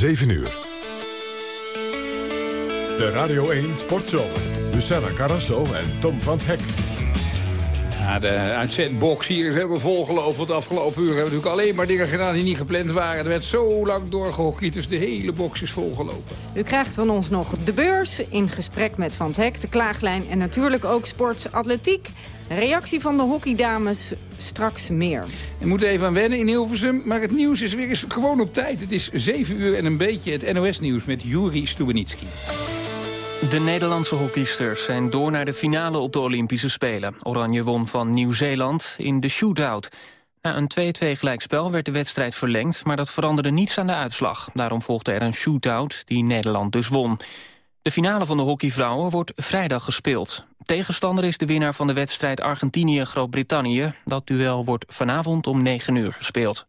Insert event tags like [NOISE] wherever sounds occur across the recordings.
7 uur. De Radio 1 Sportzomer. Luciana Carrasso en Tom van Hek. Ja, de uitzendbox hier is helemaal volgelopen. Want de afgelopen uur hebben we natuurlijk alleen maar dingen gedaan die niet gepland waren. Er werd zo lang doorgehockeyd, dus de hele box is volgelopen. U krijgt van ons nog de beurs in gesprek met Van Hek, de klaaglijn... en natuurlijk ook sport, atletiek. Reactie van de hockeydames, straks meer. Je moet even aan wennen in Hilversum, maar het nieuws is weer eens gewoon op tijd. Het is 7 uur en een beetje het NOS-nieuws met Juri Stubenitski. De Nederlandse hockeysters zijn door naar de finale op de Olympische Spelen. Oranje won van Nieuw-Zeeland in de shootout. Na een 2-2 gelijkspel werd de wedstrijd verlengd... maar dat veranderde niets aan de uitslag. Daarom volgde er een shootout die Nederland dus won. De finale van de hockeyvrouwen wordt vrijdag gespeeld. Tegenstander is de winnaar van de wedstrijd Argentinië-Groot-Brittannië. Dat duel wordt vanavond om 9 uur gespeeld.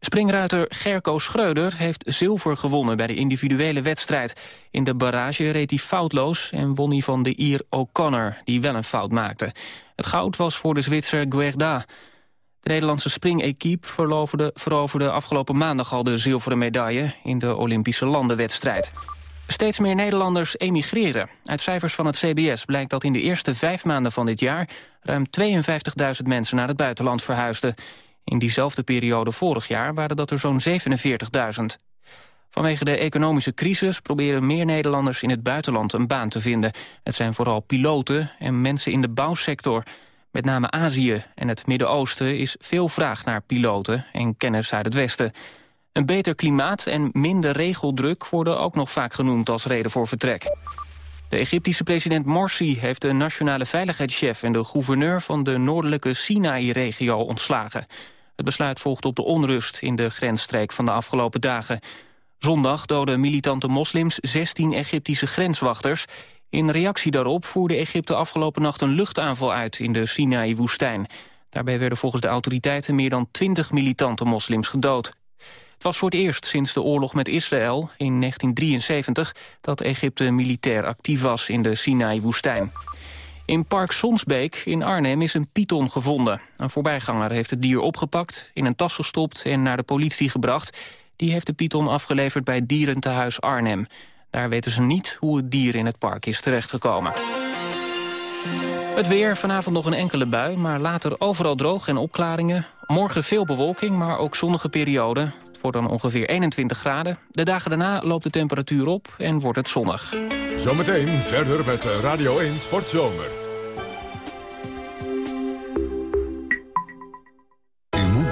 Springruiter Gerco Schreuder heeft zilver gewonnen bij de individuele wedstrijd. In de barrage reed hij foutloos en won hij van de Ier O'Connor, die wel een fout maakte. Het goud was voor de Zwitser Guerda. De Nederlandse springequipe veroverde, veroverde afgelopen maandag al de zilveren medaille in de Olympische landenwedstrijd. Steeds meer Nederlanders emigreren. Uit cijfers van het CBS blijkt dat in de eerste vijf maanden van dit jaar... ruim 52.000 mensen naar het buitenland verhuisden. In diezelfde periode vorig jaar waren dat er zo'n 47.000. Vanwege de economische crisis proberen meer Nederlanders in het buitenland een baan te vinden. Het zijn vooral piloten en mensen in de bouwsector. Met name Azië en het Midden-Oosten is veel vraag naar piloten en kennis uit het Westen. Een beter klimaat en minder regeldruk worden ook nog vaak genoemd als reden voor vertrek. De Egyptische president Morsi heeft de nationale veiligheidschef... en de gouverneur van de noordelijke Sinaï-regio ontslagen. Het besluit volgt op de onrust in de grensstreek van de afgelopen dagen. Zondag doden militante moslims 16 Egyptische grenswachters. In reactie daarop voerde Egypte afgelopen nacht een luchtaanval uit... in de Sinaï-woestijn. Daarbij werden volgens de autoriteiten meer dan 20 militante moslims gedood. Het was voor het eerst sinds de oorlog met Israël in 1973... dat Egypte militair actief was in de Sinai-woestijn. In Park Sonsbeek in Arnhem is een python gevonden. Een voorbijganger heeft het dier opgepakt, in een tas gestopt... en naar de politie gebracht. Die heeft de python afgeleverd bij Dierentehuis Arnhem. Daar weten ze niet hoe het dier in het park is terechtgekomen. Het weer, vanavond nog een enkele bui, maar later overal droog en opklaringen. Morgen veel bewolking, maar ook zonnige perioden wordt dan ongeveer 21 graden. De dagen daarna loopt de temperatuur op en wordt het zonnig. Zometeen verder met Radio 1 Sportzomer.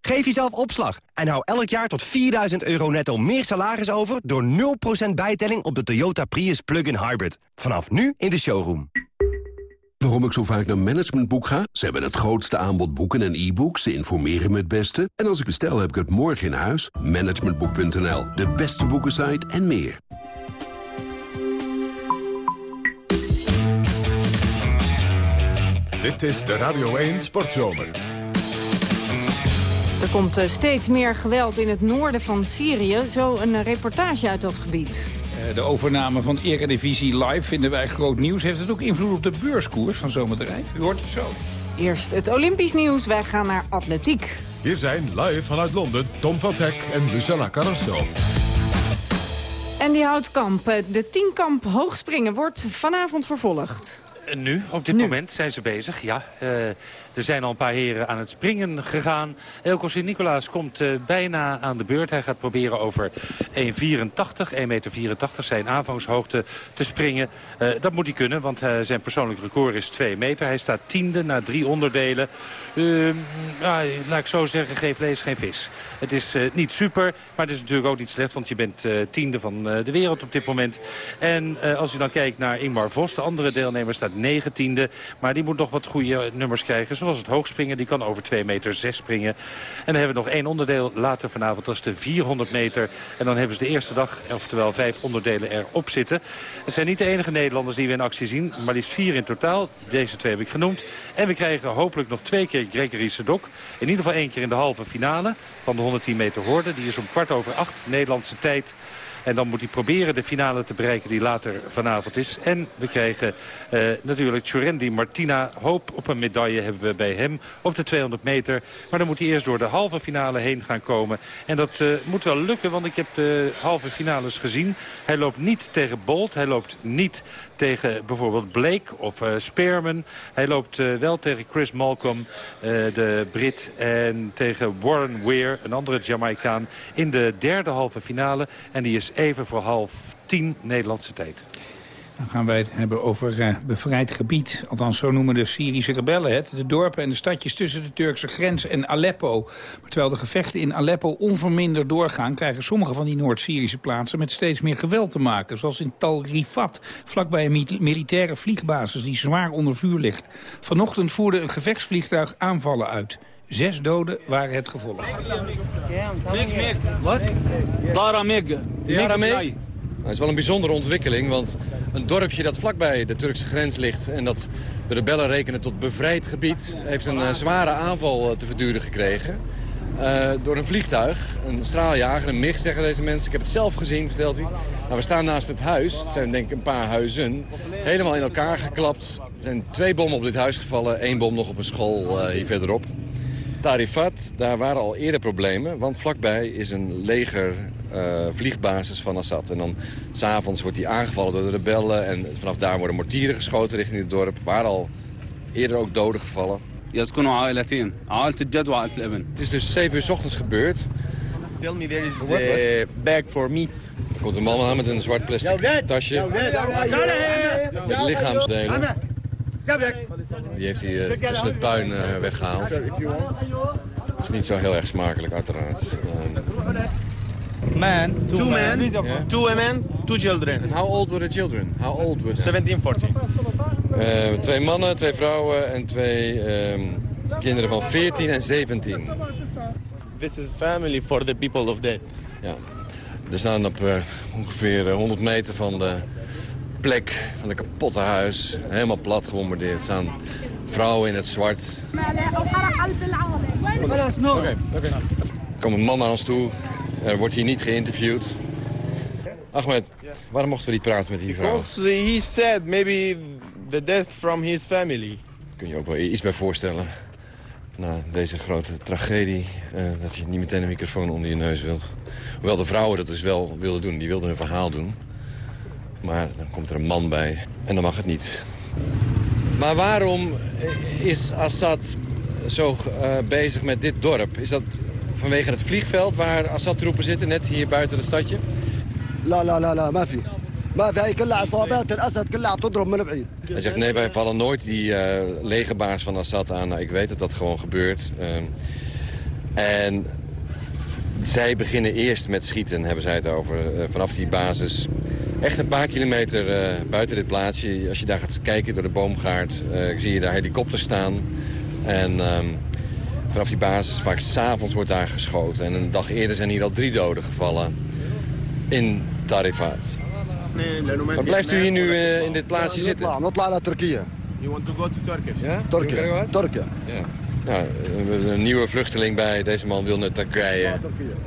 Geef jezelf opslag en hou elk jaar tot 4000 euro netto meer salaris over... door 0% bijtelling op de Toyota Prius Plug-in Hybrid. Vanaf nu in de showroom. Waarom ik zo vaak naar Managementboek ga? Ze hebben het grootste aanbod boeken en e-books. Ze informeren me het beste. En als ik bestel, heb ik het morgen in huis. Managementboek.nl, de beste boekensite en meer. Dit is de Radio 1 Sportzomer. Er komt eh, steeds meer geweld in het noorden van Syrië. Zo een eh, reportage uit dat gebied. Eh, de overname van Eredivisie Live vinden wij groot nieuws. Heeft het ook invloed op de beurskoers van zomerbedrijf? U hoort het zo. Eerst het Olympisch nieuws. Wij gaan naar atletiek. Hier zijn live vanuit Londen Tom van Hek en Lucella Carrasso. En die Houtkamp, de tienkamp hoogspringen wordt vanavond vervolgd. Nu, op dit moment zijn ze bezig, ja. Er zijn al een paar heren aan het springen gegaan. Elko Sint-Nicolaas komt uh, bijna aan de beurt. Hij gaat proberen over 1,84, 1,84 meter zijn aanvangshoogte te springen. Uh, dat moet hij kunnen, want uh, zijn persoonlijk record is 2 meter. Hij staat tiende na drie onderdelen. Ehm, laat ik zo zeggen, geef lees geen vis. Het is niet super, maar het is natuurlijk ook niet slecht... want je bent tiende van de wereld op dit moment. En als u dan kijkt naar Ingmar Vos, de andere deelnemer staat negentiende. Maar die moet nog wat goede nummers krijgen zoals het hoogspringen. Die kan over 2 meter 6 springen. En dan hebben we nog één onderdeel later vanavond. Dat is de 400 meter. En dan hebben ze de eerste dag, oftewel vijf onderdelen erop zitten. Het zijn niet de enige Nederlanders die we in actie zien. Maar liefst vier in totaal. Deze twee heb ik genoemd. En we krijgen hopelijk nog twee keer Gregory Sedok. In ieder geval één keer in de halve finale van de 110 meter horde. Die is om kwart over acht Nederlandse tijd. En dan moet hij proberen de finale te bereiken die later vanavond is. En we krijgen uh, natuurlijk Churendi Martina. Hoop op een medaille hebben we bij hem op de 200 meter. Maar dan moet hij eerst door de halve finale heen gaan komen. En dat uh, moet wel lukken, want ik heb de halve finales gezien. Hij loopt niet tegen Bolt. Hij loopt niet tegen bijvoorbeeld Blake of uh, Spearman. Hij loopt wel tegen Chris Malcolm, de Brit. En tegen Warren Weir, een andere Jamaicaan, in de derde halve finale. En die is even voor half tien Nederlandse tijd. Dan gaan wij het hebben over uh, bevrijd gebied. Althans, zo noemen de Syrische rebellen het. De dorpen en de stadjes tussen de Turkse grens en Aleppo. Maar terwijl de gevechten in Aleppo onverminderd doorgaan... krijgen sommige van die Noord-Syrische plaatsen met steeds meer geweld te maken. Zoals in Tal Rifat, vlakbij een militaire vliegbasis die zwaar onder vuur ligt. Vanochtend voerde een gevechtsvliegtuig aanvallen uit. Zes doden waren het gevolg. Wat? Dara. Dara Meg? Dat is wel een bijzondere ontwikkeling, want een dorpje dat vlakbij de Turkse grens ligt... en dat de rebellen rekenen tot bevrijd gebied... heeft een uh, zware aanval uh, te verduren gekregen. Uh, door een vliegtuig, een straaljager, een MIG, zeggen deze mensen. Ik heb het zelf gezien, vertelt hij. Nou, we staan naast het huis, het zijn denk ik een paar huizen... helemaal in elkaar geklapt. Er zijn twee bommen op dit huis gevallen, één bom nog op een school hier verderop. Tarifat, daar waren al eerder problemen, want vlakbij is een leger uh, vliegbasis van Assad. En dan s'avonds wordt die aangevallen door de rebellen en vanaf daar worden mortieren geschoten richting het dorp. Er waren al eerder ook doden gevallen. Het is dus 7 uur s ochtends gebeurd. Tell me there is a bag for meat. Er komt een man aan met een zwart plastic tasje met lichaamsdelen. Die heeft hij uh, tussen het puin uh, weggehaald. Het is niet zo heel erg smakelijk, uiteraard. Um... Man, two, two men, yeah. two women, two children. And how old were the children? How old were they? 17, 14. Uh, twee mannen, twee vrouwen en twee um, kinderen van 14 en 17. This is family for the people of dead. Ja, er staan op uh, ongeveer 100 meter van de plek van de kapotte huis. Helemaal plat gebombardeerd. staan vrouwen in het zwart. Oké, okay, oké. Okay. Er komt een man naar ons toe. Er wordt hier niet geïnterviewd. Ahmed, waarom mochten we niet praten met die vrouw? Because he said maybe the death from his family. Kun je ook wel iets bij voorstellen. Na deze grote tragedie, uh, dat je niet meteen een microfoon onder je neus wilt. Hoewel de vrouwen dat dus wel wilden doen, die wilden hun verhaal doen. Maar dan komt er een man bij en dan mag het niet. Maar waarom is Assad zo uh, bezig met dit dorp? Is dat vanwege het vliegveld waar Assad-troepen zitten, net hier buiten het stadje? La la la la, mafi. Hij zegt nee, wij vallen nooit die uh, legerbaas van Assad aan. Nou, ik weet dat dat gewoon gebeurt. Uh, en zij beginnen eerst met schieten, hebben zij het over, uh, vanaf die basis. Echt een paar kilometer uh, buiten dit plaatsje. Als je daar gaat kijken door de boomgaard, uh, zie je daar helikopters staan. En um, vanaf die basis, vaak s'avonds wordt daar geschoten. En een dag eerder zijn hier al drie doden gevallen in Tarifat. Maar blijft u hier nu uh, in dit plaatsje zitten? Not naar Turkije. You want to go to? Ja? Turkije. Turkije. Ja. Ja, een nieuwe vluchteling bij. Deze man wil naar Turkije.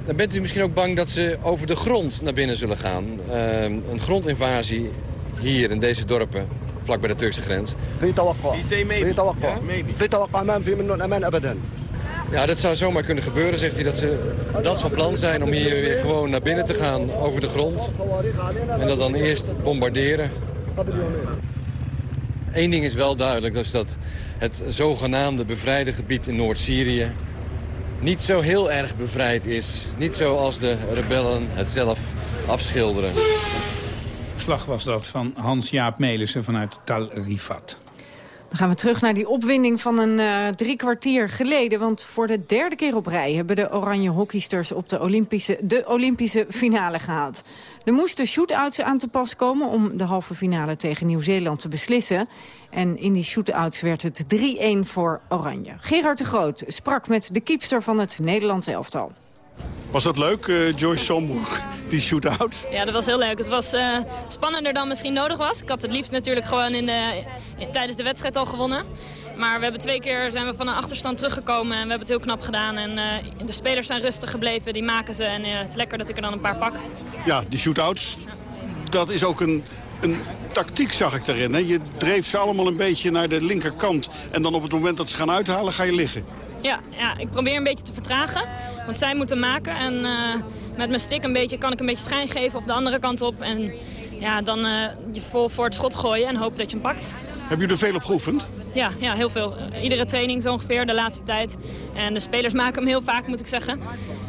Dan bent u misschien ook bang dat ze over de grond naar binnen zullen gaan. Uh, een grondinvasie hier in deze dorpen, vlak bij de Turkse grens. Ja, dat zou zomaar kunnen gebeuren, zegt hij. Dat ze dat van plan zijn om hier weer gewoon naar binnen te gaan over de grond. En dat dan eerst bombarderen. Eén ding is wel duidelijk, dat is dat het zogenaamde bevrijde gebied in Noord-Syrië niet zo heel erg bevrijd is. Niet zoals de rebellen het zelf afschilderen. Verslag was dat van Hans-Jaap Melissen vanuit Tal Rifat. Dan gaan we terug naar die opwinding van een uh, drie kwartier geleden. Want voor de derde keer op rij hebben de oranje hockeysters op de Olympische, de Olympische finale gehaald. Er moesten shootouts aan te pas komen om de halve finale tegen Nieuw-Zeeland te beslissen. En in die shootouts werd het 3-1 voor Oranje. Gerard de Groot sprak met de keepster van het Nederlands elftal. Was dat leuk, uh, Joyce Sombroek, die shootout? Ja, dat was heel leuk. Het was uh, spannender dan misschien nodig was. Ik had het liefst natuurlijk gewoon in de, in, tijdens de wedstrijd al gewonnen. Maar we hebben twee keer zijn we van een achterstand teruggekomen en we hebben het heel knap gedaan. En uh, de spelers zijn rustig gebleven, die maken ze. En het is lekker dat ik er dan een paar pak. Ja, die shootouts, ja. dat is ook een, een tactiek zag ik daarin. Hè? Je dreef ze allemaal een beetje naar de linkerkant. En dan op het moment dat ze gaan uithalen, ga je liggen. Ja, ja, ik probeer een beetje te vertragen. Want zij moeten maken. En uh, met mijn stick een beetje, kan ik een beetje schijn geven of de andere kant op. En ja, dan uh, je vol voor het schot gooien en hopen dat je hem pakt. Heb je er veel op geoefend? Ja, ja, heel veel. Iedere training zo ongeveer de laatste tijd. En de spelers [LAUGHS] maken hem heel vaak, moet ik zeggen.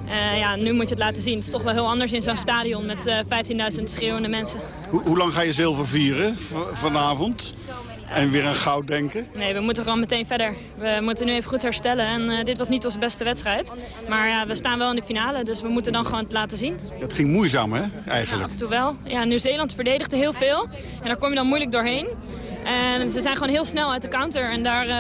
Uh, ja, nu moet je het laten zien. Het is toch wel heel anders in zo'n stadion met uh, 15.000 schreeuwende mensen. Hoe, hoe, lang ga je zilver vieren vanavond? En weer aan goud denken? Nee, we moeten gewoon meteen verder. We moeten nu even goed herstellen. En uh, dit was niet onze beste wedstrijd. Maar ja, we staan wel in de finale, dus we moeten dan gewoon het laten zien. Het ging moeizaam, hè, eigenlijk? Ja, af en toe wel. Ja, Nieuw-Zeeland verdedigde heel veel. En daar kom je dan moeilijk doorheen. En ze zijn gewoon heel snel uit de counter. En daar, uh,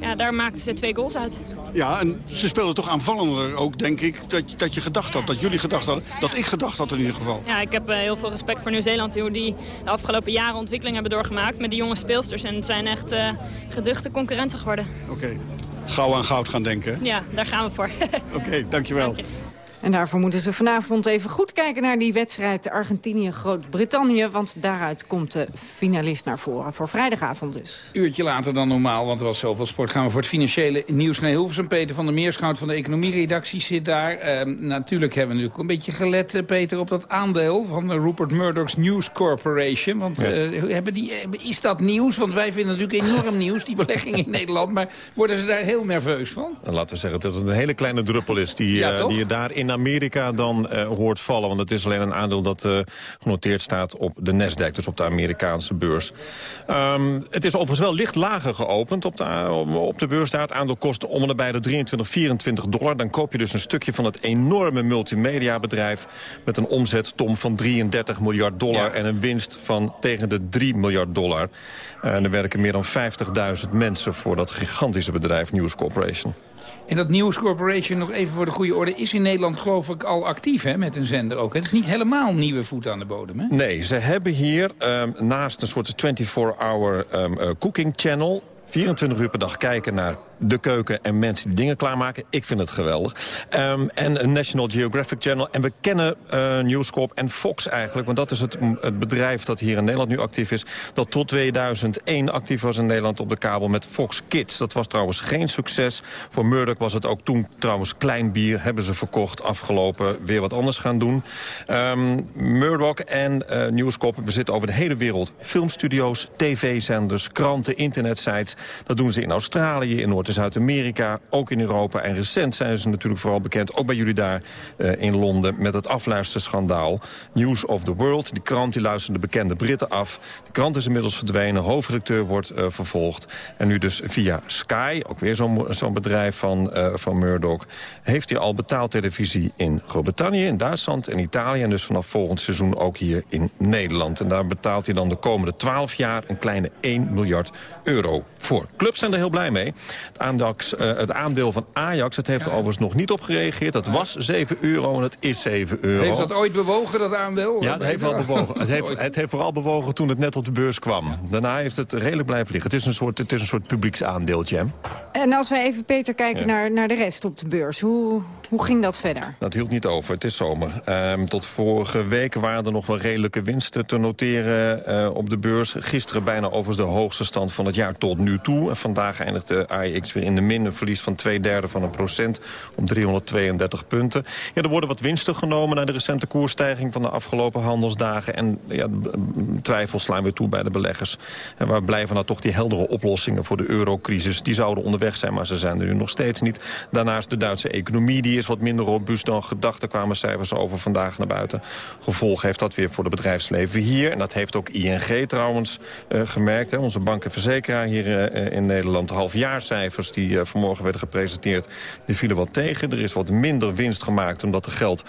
ja, daar maakten ze twee goals uit. Ja, en ze speelden toch aanvallender ook, denk ik, dat, dat je gedacht had. Dat jullie gedacht hadden, dat ik gedacht had in ieder geval. Ja, ik heb uh, heel veel respect voor Nieuw-Zeeland. Hoe die de afgelopen jaren ontwikkeling hebben doorgemaakt met die jonge speelsters. En het zijn echt uh, geduchte concurrenten geworden. Oké. Okay. Gauw aan goud gaan denken. Ja, daar gaan we voor. [LAUGHS] Oké, okay, dankjewel. Dank je. En daarvoor moeten ze vanavond even goed kijken naar die wedstrijd Argentinië-Groot-Brittannië. Want daaruit komt de finalist naar voren voor vrijdagavond dus. Uurtje later dan normaal, want er was zoveel sport. Gaan we voor het financiële nieuws naar Hilversum. Peter van der Meerschout van de economieredactie zit daar. Uh, natuurlijk hebben we natuurlijk een beetje gelet, Peter, op dat aandeel van Rupert Murdoch's News Corporation. Want ja. uh, hebben die, is dat nieuws? Want wij vinden natuurlijk enorm [LAUGHS] nieuws, die belegging in Nederland. Maar worden ze daar heel nerveus van? Laten we zeggen dat het een hele kleine druppel is die, ja, uh, die je daarin Amerika dan uh, hoort vallen. Want het is alleen een aandeel dat uh, genoteerd staat op de Nasdaq. Dus op de Amerikaanse beurs. Um, het is overigens wel licht lager geopend op de, op de beurs. Daar het aandeel kost om en bij de 23, 24 dollar. Dan koop je dus een stukje van het enorme multimediabedrijf... met een omzet, Tom, van 33 miljard dollar... Ja. en een winst van tegen de 3 miljard dollar. En er werken meer dan 50.000 mensen voor dat gigantische bedrijf News Corporation. En dat News Corporation, nog even voor de goede orde... is in Nederland geloof ik al actief hè, met een zender ook. Het is niet helemaal nieuwe voet aan de bodem, hè? Nee, ze hebben hier um, naast een soort 24-hour um, uh, cooking channel... 24 uur per dag kijken naar de keuken en mensen die dingen klaarmaken. Ik vind het geweldig. Um, en een National Geographic Channel. En we kennen uh, News Corp en Fox eigenlijk. Want dat is het, het, bedrijf dat hier in Nederland nu actief is. Dat tot 2001 actief was in Nederland op de kabel met Fox Kids. Dat was trouwens geen succes. Voor Murdoch was het ook toen trouwens klein bier. Hebben ze verkocht, afgelopen, weer wat anders gaan doen. Um, Murdoch en uh, News Corp bezitten over de hele wereld filmstudio's, tv-zenders, kranten, internetsites. Dat doen ze in Australië, in Noord- Zuid-Amerika, ook in Europa. En recent zijn ze natuurlijk vooral bekend, ook bij jullie daar uh, in Londen... met het afluisterschandaal News of the World. Die krant die luisterde de bekende Britten af. De krant is inmiddels verdwenen, hoofdredacteur wordt uh, vervolgd. En nu dus via Sky, ook weer zo'n zo bedrijf van, uh, van Murdoch... heeft hij al betaaltelevisie in Groot-Brittannië, in Duitsland en Italië... en dus vanaf volgend seizoen ook hier in Nederland. En daar betaalt hij dan de komende 12 jaar een kleine 1 miljard euro voor. Clubs zijn er heel blij mee. Uh, het aandeel van Ajax, het heeft er overigens nog niet op gereageerd. Dat was 7 euro en het is 7 euro. Heeft dat ooit bewogen, dat aandeel? Ja, het heeft wel bewogen. Het heeft, het heeft vooral bewogen toen het net op de beurs kwam. Daarna heeft het redelijk blijven liggen. Het is een soort, het is een soort publieksaandeeltje. Hè? En als we even, Peter, kijken ja. naar, naar de rest op de beurs. Hoe, hoe ging dat verder? Dat hield niet over. Het is zomer. Um, tot vorige week waren er nog wel redelijke winsten te noteren uh, op de beurs. Gisteren bijna overigens de hoogste stand van het jaar tot nu toe. En vandaag eindigt de AEX weer in de min. Een verlies van twee derde van een procent om 332 punten. Ja, er worden wat winsten genomen na de recente koersstijging van de afgelopen handelsdagen. En ja, twijfels slaan weer toe bij de beleggers. En waar blijven nou toch die heldere oplossingen voor de eurocrisis? Die zouden onderweg zijn, maar ze zijn er nu nog steeds niet. Daarnaast de Duitse economie die is wat minder robuust dan gedacht. Er kwamen cijfers over vandaag naar buiten. Gevolg heeft dat weer voor het bedrijfsleven hier. En dat heeft ook ING trouwens uh, gemerkt. Hè. Onze bank en verzekeraar hier uh, in Nederland. De die uh, vanmorgen werden gepresenteerd, die vielen wat tegen. Er is wat minder winst gemaakt omdat, de geld,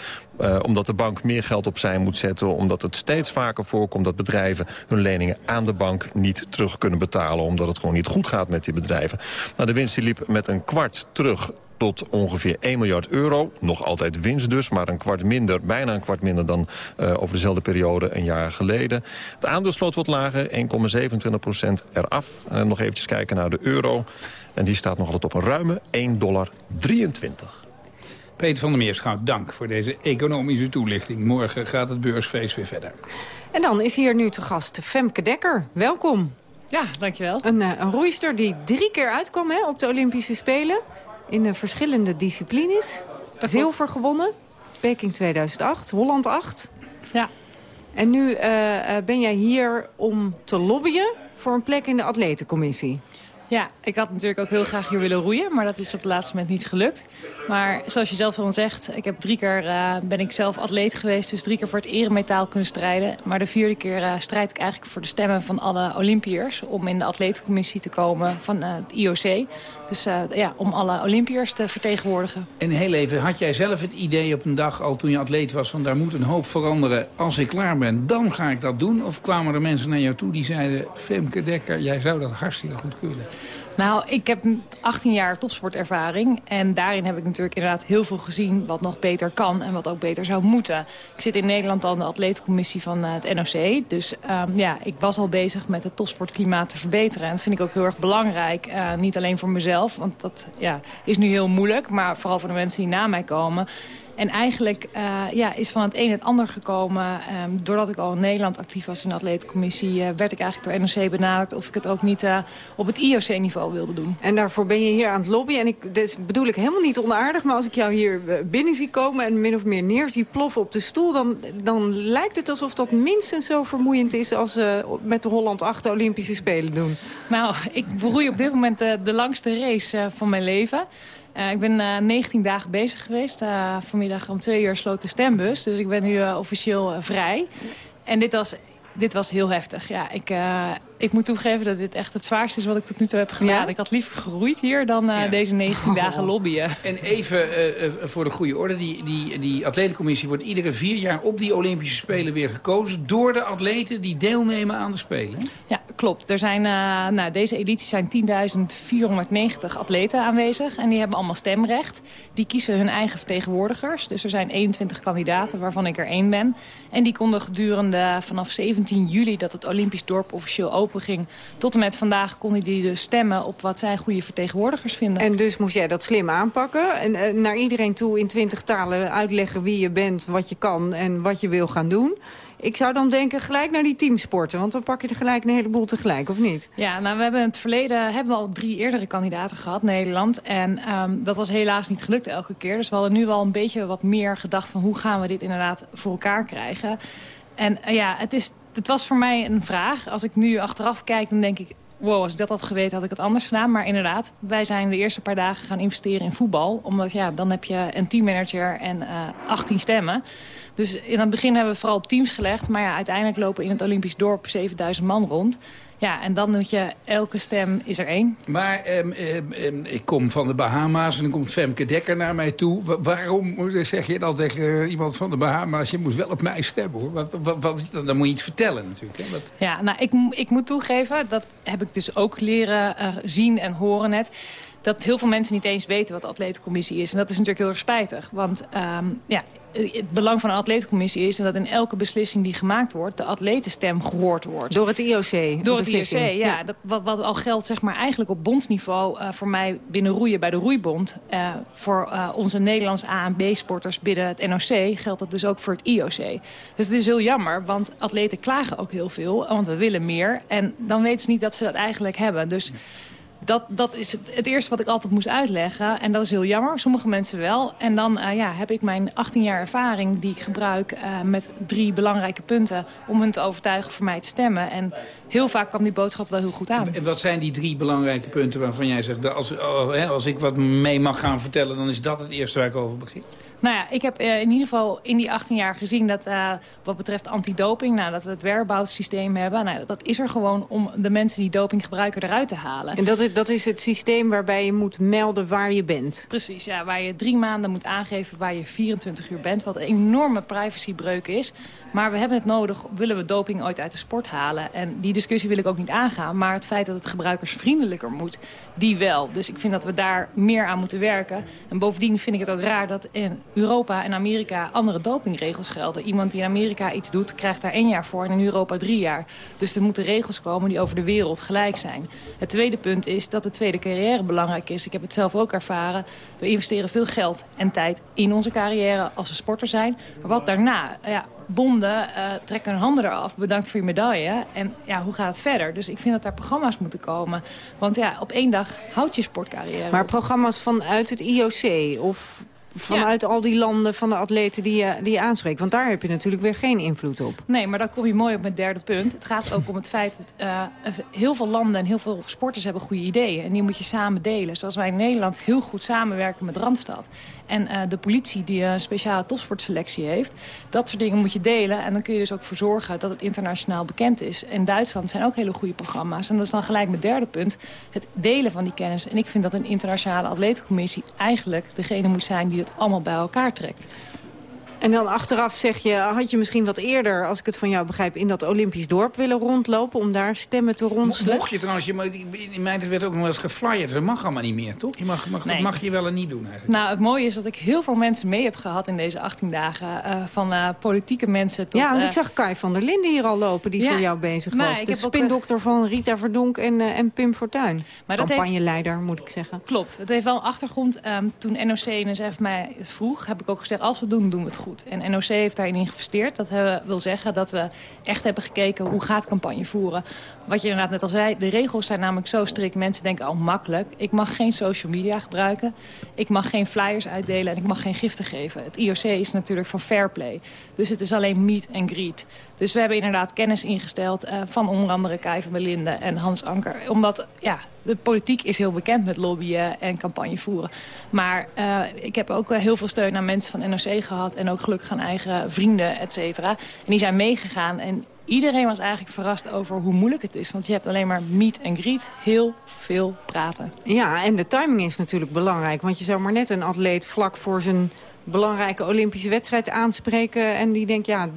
omdat de bank meer geld opzij moet zetten. Omdat het steeds vaker voorkomt dat bedrijven hun leningen aan de bank niet terug kunnen betalen. Omdat het gewoon niet goed gaat met die bedrijven. Nou, de winst die liep met een kwart terug tot ongeveer 1 miljard euro. Nog altijd winst dus, maar een kwart minder, bijna een kwart minder dan uh, over dezelfde periode een jaar geleden. Het aandeel sloot wat lager, 1,27 procent eraf. En nog eventjes kijken naar de euro. En die staat nog altijd op een ruime 1,23 dollar. Peter van der Meerschout, dank voor deze economische toelichting. Morgen gaat het beursfeest weer verder. En dan is hier nu te gast Femke Dekker. Welkom. Ja, dankjewel. Een, uh, een roeister die drie keer uitkwam hè, op de Olympische Spelen in uh, verschillende disciplines. Zilver gewonnen, Peking 2008, Holland 8. Ja. En nu uh, ben jij hier om te lobbyen voor een plek in de atletencommissie. Ja, ik had natuurlijk ook heel graag hier willen roeien, maar dat is op het laatste moment niet gelukt. Maar zoals je zelf al zegt, ik heb drie keer, uh, ben ik zelf atleet geweest, dus drie keer voor het eremetaal kunnen strijden. Maar de vierde keer uh, strijd ik eigenlijk voor de stemmen van alle Olympiërs om in de atletencommissie te komen van uh, het IOC. Dus ja, om alle Olympiërs te vertegenwoordigen. En heel even, had jij zelf het idee op een dag al toen je atleet was... van daar moet een hoop veranderen. Als ik klaar ben, dan ga ik dat doen? Of kwamen er mensen naar jou toe die zeiden... Femke Dekker, jij zou dat hartstikke goed kunnen? Nou, ik heb 18 jaar topsportervaring. En daarin heb ik natuurlijk inderdaad heel veel gezien wat nog beter kan en wat ook beter zou moeten. Ik zit in Nederland al in de atletencommissie van het NOC. Dus um, ja, ik was al bezig met het topsportklimaat te verbeteren. En dat vind ik ook heel erg belangrijk. Uh, niet alleen voor mezelf, want dat ja, is nu heel moeilijk. Maar vooral voor de mensen die na mij komen. En eigenlijk uh, ja, is van het een het ander gekomen. Um, doordat ik al in Nederland actief was in de atletencommissie... Uh, werd ik eigenlijk door NOC benaderd of ik het ook niet uh, op het IOC-niveau wilde doen. En daarvoor ben je hier aan het lobbyen. En ik, dus bedoel ik helemaal niet onaardig, maar als ik jou hier binnen zie komen... en min of meer neer zie ploffen op de stoel... dan, dan lijkt het alsof dat minstens zo vermoeiend is... als met de Holland 8 Olympische Spelen doen. Nou, ik beroei op dit moment de langste race van mijn leven... Uh, ik ben uh, 19 dagen bezig geweest. Uh, vanmiddag om twee uur sloot de stembus. Dus ik ben nu officieel vrij. En dit was, dit was heel heftig. Ja, ik, ik moet toegeven dat dit echt het zwaarste is wat ik tot nu toe heb gedaan. Ja? Ik had liever geroeid hier dan uh, ja. deze 19 dagen lobbyen. En even uh, uh, voor de goede orde. Die, die, die atletencommissie wordt iedere vier jaar op die Olympische Spelen weer gekozen... door de atleten die deelnemen aan de Spelen. Ja, klopt. Er zijn, nou, deze editie zijn 10.490 atleten aanwezig. En die hebben allemaal stemrecht. Die kiezen hun eigen vertegenwoordigers. Dus er zijn 21 kandidaten, waarvan ik er één ben. En die konden gedurende vanaf 17 juli dat het Olympisch dorp officieel open ging. Tot en met vandaag konden die dus stemmen op wat zij goede vertegenwoordigers vinden. En dus moest jij dat slim aanpakken. En uh, naar iedereen toe in twintig talen uitleggen wie je bent, wat je kan en wat je wil gaan doen. Ik zou dan denken gelijk naar die teamsporten. Want dan pak je er gelijk een heleboel tegelijk, of niet? Ja, nou, we hebben in het verleden hebben we al drie eerdere kandidaten gehad, Nederland. En um, dat was helaas niet gelukt elke keer. Dus we hadden nu wel een beetje wat meer gedacht van hoe gaan we dit inderdaad voor elkaar krijgen. En uh, ja, het is het was voor mij een vraag. Als ik nu achteraf kijk, dan denk ik... wow, als ik dat had geweten, had ik het anders gedaan. Maar inderdaad, wij zijn de eerste paar dagen gaan investeren in voetbal. Omdat ja, dan heb je een teammanager en uh, 18 stemmen. Dus in het begin hebben we vooral op teams gelegd. Maar ja, uiteindelijk lopen in het Olympisch dorp 7000 man rond. Ja, en dan moet je, elke stem is er één. Maar um, um, ik kom van de Bahama's en dan komt Femke Dekker naar mij toe. Wa waarom zeg je dan tegen iemand van de Bahama's... je moet wel op mij stemmen, hoor? Wat, wat, wat, dan moet je iets vertellen natuurlijk. Hè? Wat... Ja, nou, ik, ik moet toegeven, dat heb ik dus ook leren uh, zien en horen net dat heel veel mensen niet eens weten wat de atletencommissie is. En dat is natuurlijk heel erg spijtig. Want um, ja, het belang van een atletencommissie is... dat in elke beslissing die gemaakt wordt... de atletenstem gehoord wordt. Door het IOC? Door het IOC, ja. ja. Dat, wat, wat al geldt zeg maar, eigenlijk op bondsniveau... Uh, voor mij binnen roeien bij de Roeibond... Uh, voor uh, onze Nederlandse A- en B-sporters binnen het NOC... geldt dat dus ook voor het IOC. Dus het is heel jammer, want atleten klagen ook heel veel. Want we willen meer. En dan weten ze niet dat ze dat eigenlijk hebben. Dus dat, dat is het, het, eerste wat ik altijd moest uitleggen. En dat is heel jammer. Sommige mensen wel. En dan uh, ja, heb ik mijn 18 jaar ervaring die ik gebruik uh, met drie belangrijke punten... om hun te overtuigen voor mij te stemmen. En heel vaak kwam die boodschap wel heel goed aan. En wat zijn die drie belangrijke punten waarvan jij zegt... als, oh, als ik wat mee mag gaan vertellen, dan is dat het eerste waar ik over begin? Nou ja, ik heb uh, in ieder geval in die 18 jaar gezien dat uh, wat betreft antidoping... Nou, dat we het whereabouts systeem hebben. Nou, dat is er gewoon om de mensen die doping gebruiken eruit te halen. En dat is, dat is het systeem waarbij je moet melden waar je bent? Precies, ja, waar je drie maanden moet aangeven waar je 24 uur bent. Wat een enorme privacybreuk is. Maar we hebben het nodig, willen we doping ooit uit de sport halen? En die discussie wil ik ook niet aangaan. Maar het feit dat het gebruikersvriendelijker moet, die wel. Dus ik vind dat we daar meer aan moeten werken. En bovendien vind ik het ook raar dat in Europa en Amerika andere dopingregels gelden. Iemand die in Amerika iets doet, krijgt daar één jaar voor en in Europa drie jaar. Dus er moeten regels komen die over de wereld gelijk zijn. Het tweede punt is dat de tweede carrière belangrijk is. Ik heb het zelf ook ervaren. We investeren veel geld en tijd in onze carrière als we sporter zijn. Maar wat daarna? Ja, bonden uh, trekken hun handen eraf. Bedankt voor je medaille. En ja, hoe gaat het verder? Dus ik vind dat daar programma's moeten komen. Want ja, op één dag houd je sportcarrière. Maar programma's vanuit het IOC of vanuit al die landen van de atleten die je, die aanspreekt. Want daar heb je natuurlijk weer geen invloed op. Nee, maar dan kom je mooi op mijn derde punt. Het gaat ook om het feit dat uh, heel veel landen en heel veel sporters hebben goede ideeën. En die moet je samen delen. Zoals wij in Nederland heel goed samenwerken met Randstad. En uh, de politie die een speciale topsportselectie heeft. Dat soort dingen moet je delen. En dan kun je dus ook voor zorgen dat het internationaal bekend is. In Duitsland zijn ook hele goede programma's. En dat is dan gelijk mijn derde punt. Het delen van die kennis. En ik vind dat een internationale atletencommissie eigenlijk degene moet zijn die het allemaal bij elkaar trekt. En dan achteraf zeg je, had je misschien wat eerder, als ik het van jou begrijp... in dat Olympisch dorp willen rondlopen om daar stemmen te ronselen? Mocht je trouwens, je, in mijn tijd werd ook nog wel eens geflyerd. Dat mag allemaal niet meer, toch? Je mag, mag, nee. mag je wel en niet doen eigenlijk. Nou, het mooie is dat ik heel veel mensen mee heb gehad in deze 18 dagen. Uh, van uh, politieke mensen tot... Ja, want uh, ik zag Kai van der Linden hier al lopen, die ja, voor jou bezig nou, was. ik De ook, spindokter van Rita Verdonk en, en Pim Fortuyn. Maar Campagneleider, moet ik zeggen. Klopt. Het heeft wel een achtergrond. Um, toen NOC-NSF mij het vroeg, heb ik ook gezegd... als we het doen, doen we het goed. En NOC heeft daarin geïnvesteerd. Dat wil zeggen dat we echt hebben gekeken hoe gaat campagne voeren. Wat je inderdaad net al zei, de regels zijn namelijk zo strikt. Mensen denken al oh, makkelijk. Ik mag geen social media gebruiken. Ik mag geen flyers uitdelen en ik mag geen giften geven. Het IOC is natuurlijk van fair play. Dus het is alleen meet en greet. Dus we hebben inderdaad kennis ingesteld uh, van onder andere Kai van der Linden en Hans Anker. Omdat, ja, de politiek is heel bekend met lobbyen en campagne voeren. Maar uh, ik heb ook heel veel steun aan mensen van NOC gehad... en ook gelukkig aan eigen vrienden, et cetera. En die zijn meegegaan en iedereen was eigenlijk verrast over hoe moeilijk het is. Want je hebt alleen maar meet en greet, heel veel praten. Ja, en de timing is natuurlijk belangrijk. Want je zou maar net een atleet vlak voor zijn belangrijke Olympische wedstrijd aanspreken... en die denkt, ja,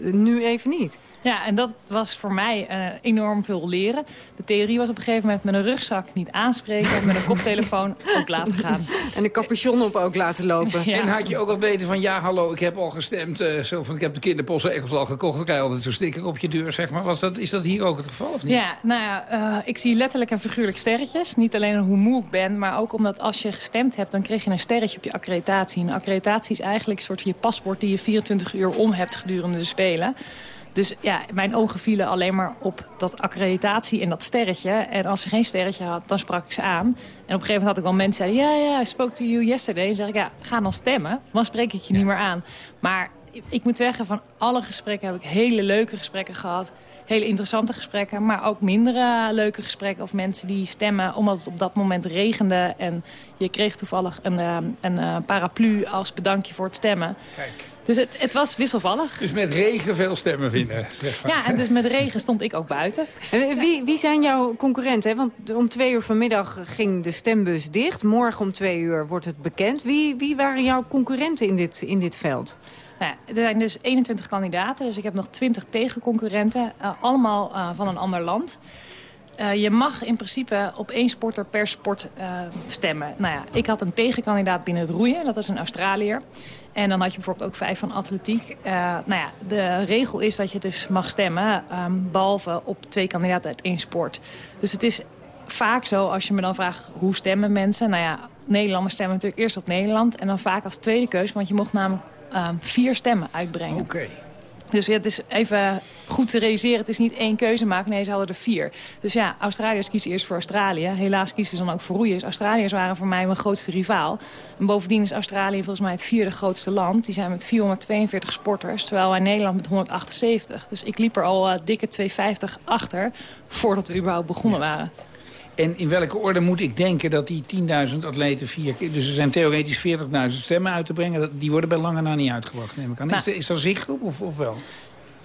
nu even niet. Ja, en dat was voor mij uh, enorm veel leren. De theorie was op een gegeven moment met een rugzak niet aanspreken... met een koptelefoon ook laten gaan. En de capuchon op ook laten lopen. Ja. En had je ook al weten van, ja, hallo, ik heb al gestemd... Uh, zo van, ik heb de kinderpost Engels al gekocht... dan krijg je altijd zo'n sticker op je deur, zeg maar. Was dat, is dat hier ook het geval, of niet? Ja, nou ja, uh, ik zie letterlijk en figuurlijk sterretjes. Niet alleen hoe moe ik ben, maar ook omdat als je gestemd hebt... dan kreeg je een sterretje op je accreditatie. Een accreditatie is eigenlijk een soort van je paspoort... die je 24 uur om hebt gedurende de Spelen. Dus ja, mijn ogen vielen alleen maar op dat accreditatie en dat sterretje. En als ze geen sterretje had, dan sprak ik ze aan. En op een gegeven moment had ik wel mensen die zeiden... ja, ja, I spoke to you yesterday. En zeg ik, ja, ga dan stemmen. Dan spreek ik je ja. niet meer aan. Maar ik moet zeggen, van alle gesprekken heb ik hele leuke gesprekken gehad. Hele interessante gesprekken, maar ook minder leuke gesprekken. Of mensen die stemmen omdat het op dat moment regende. En je kreeg toevallig een, een, een paraplu als bedankje voor het stemmen. Kijk. Dus het, het, was wisselvallig. Dus met regen veel stemmen vinden. Zeg maar. Ja, en dus met regen stond ik ook buiten. En wie, wie zijn jouw concurrenten? Want om twee uur vanmiddag ging de stembus dicht. Morgen om twee uur wordt het bekend. Wie, wie waren jouw concurrenten in dit, in dit veld? Nou, er zijn dus 21 kandidaten, dus ik heb nog 20 tegenconcurrenten. Uh, allemaal uh, van een ander land. Uh, je mag in principe op één sporter per sport stemmen. Nou ja, ik had een tegenkandidaat binnen het roeien, dat is een Australiër. En dan had je bijvoorbeeld ook vijf van atletiek. Uh, nou ja, de regel is dat je dus mag stemmen, um, behalve op twee kandidaten uit één sport. Dus het is vaak zo, als je me dan vraagt hoe stemmen mensen... nou ja, Nederlanders stemmen natuurlijk eerst op Nederland... en dan vaak als tweede keus, want je mocht namelijk um, vier stemmen uitbrengen. Oké. Dus het is even goed te realiseren. Het is niet één keuze maken. Nee, ze hadden er vier. Dus ja, Australiërs kiezen eerst voor Australië. Helaas kiezen ze dan ook voor roeiers. Australiërs waren voor mij mijn grootste rivaal. En bovendien is Australië volgens mij het vierde grootste land. Die zijn met 442 sporters. Terwijl wij Nederland met 178. Dus ik liep er al uh, dikke 250 achter voordat we überhaupt begonnen waren. En in welke orde moet ik denken dat die 10.000 atleten vier keer... dus er zijn theoretisch 40.000 stemmen uit te brengen... die worden bij lange na niet uitgebracht, neem ik aan. Nou, is, er, is er zicht op of, of wel?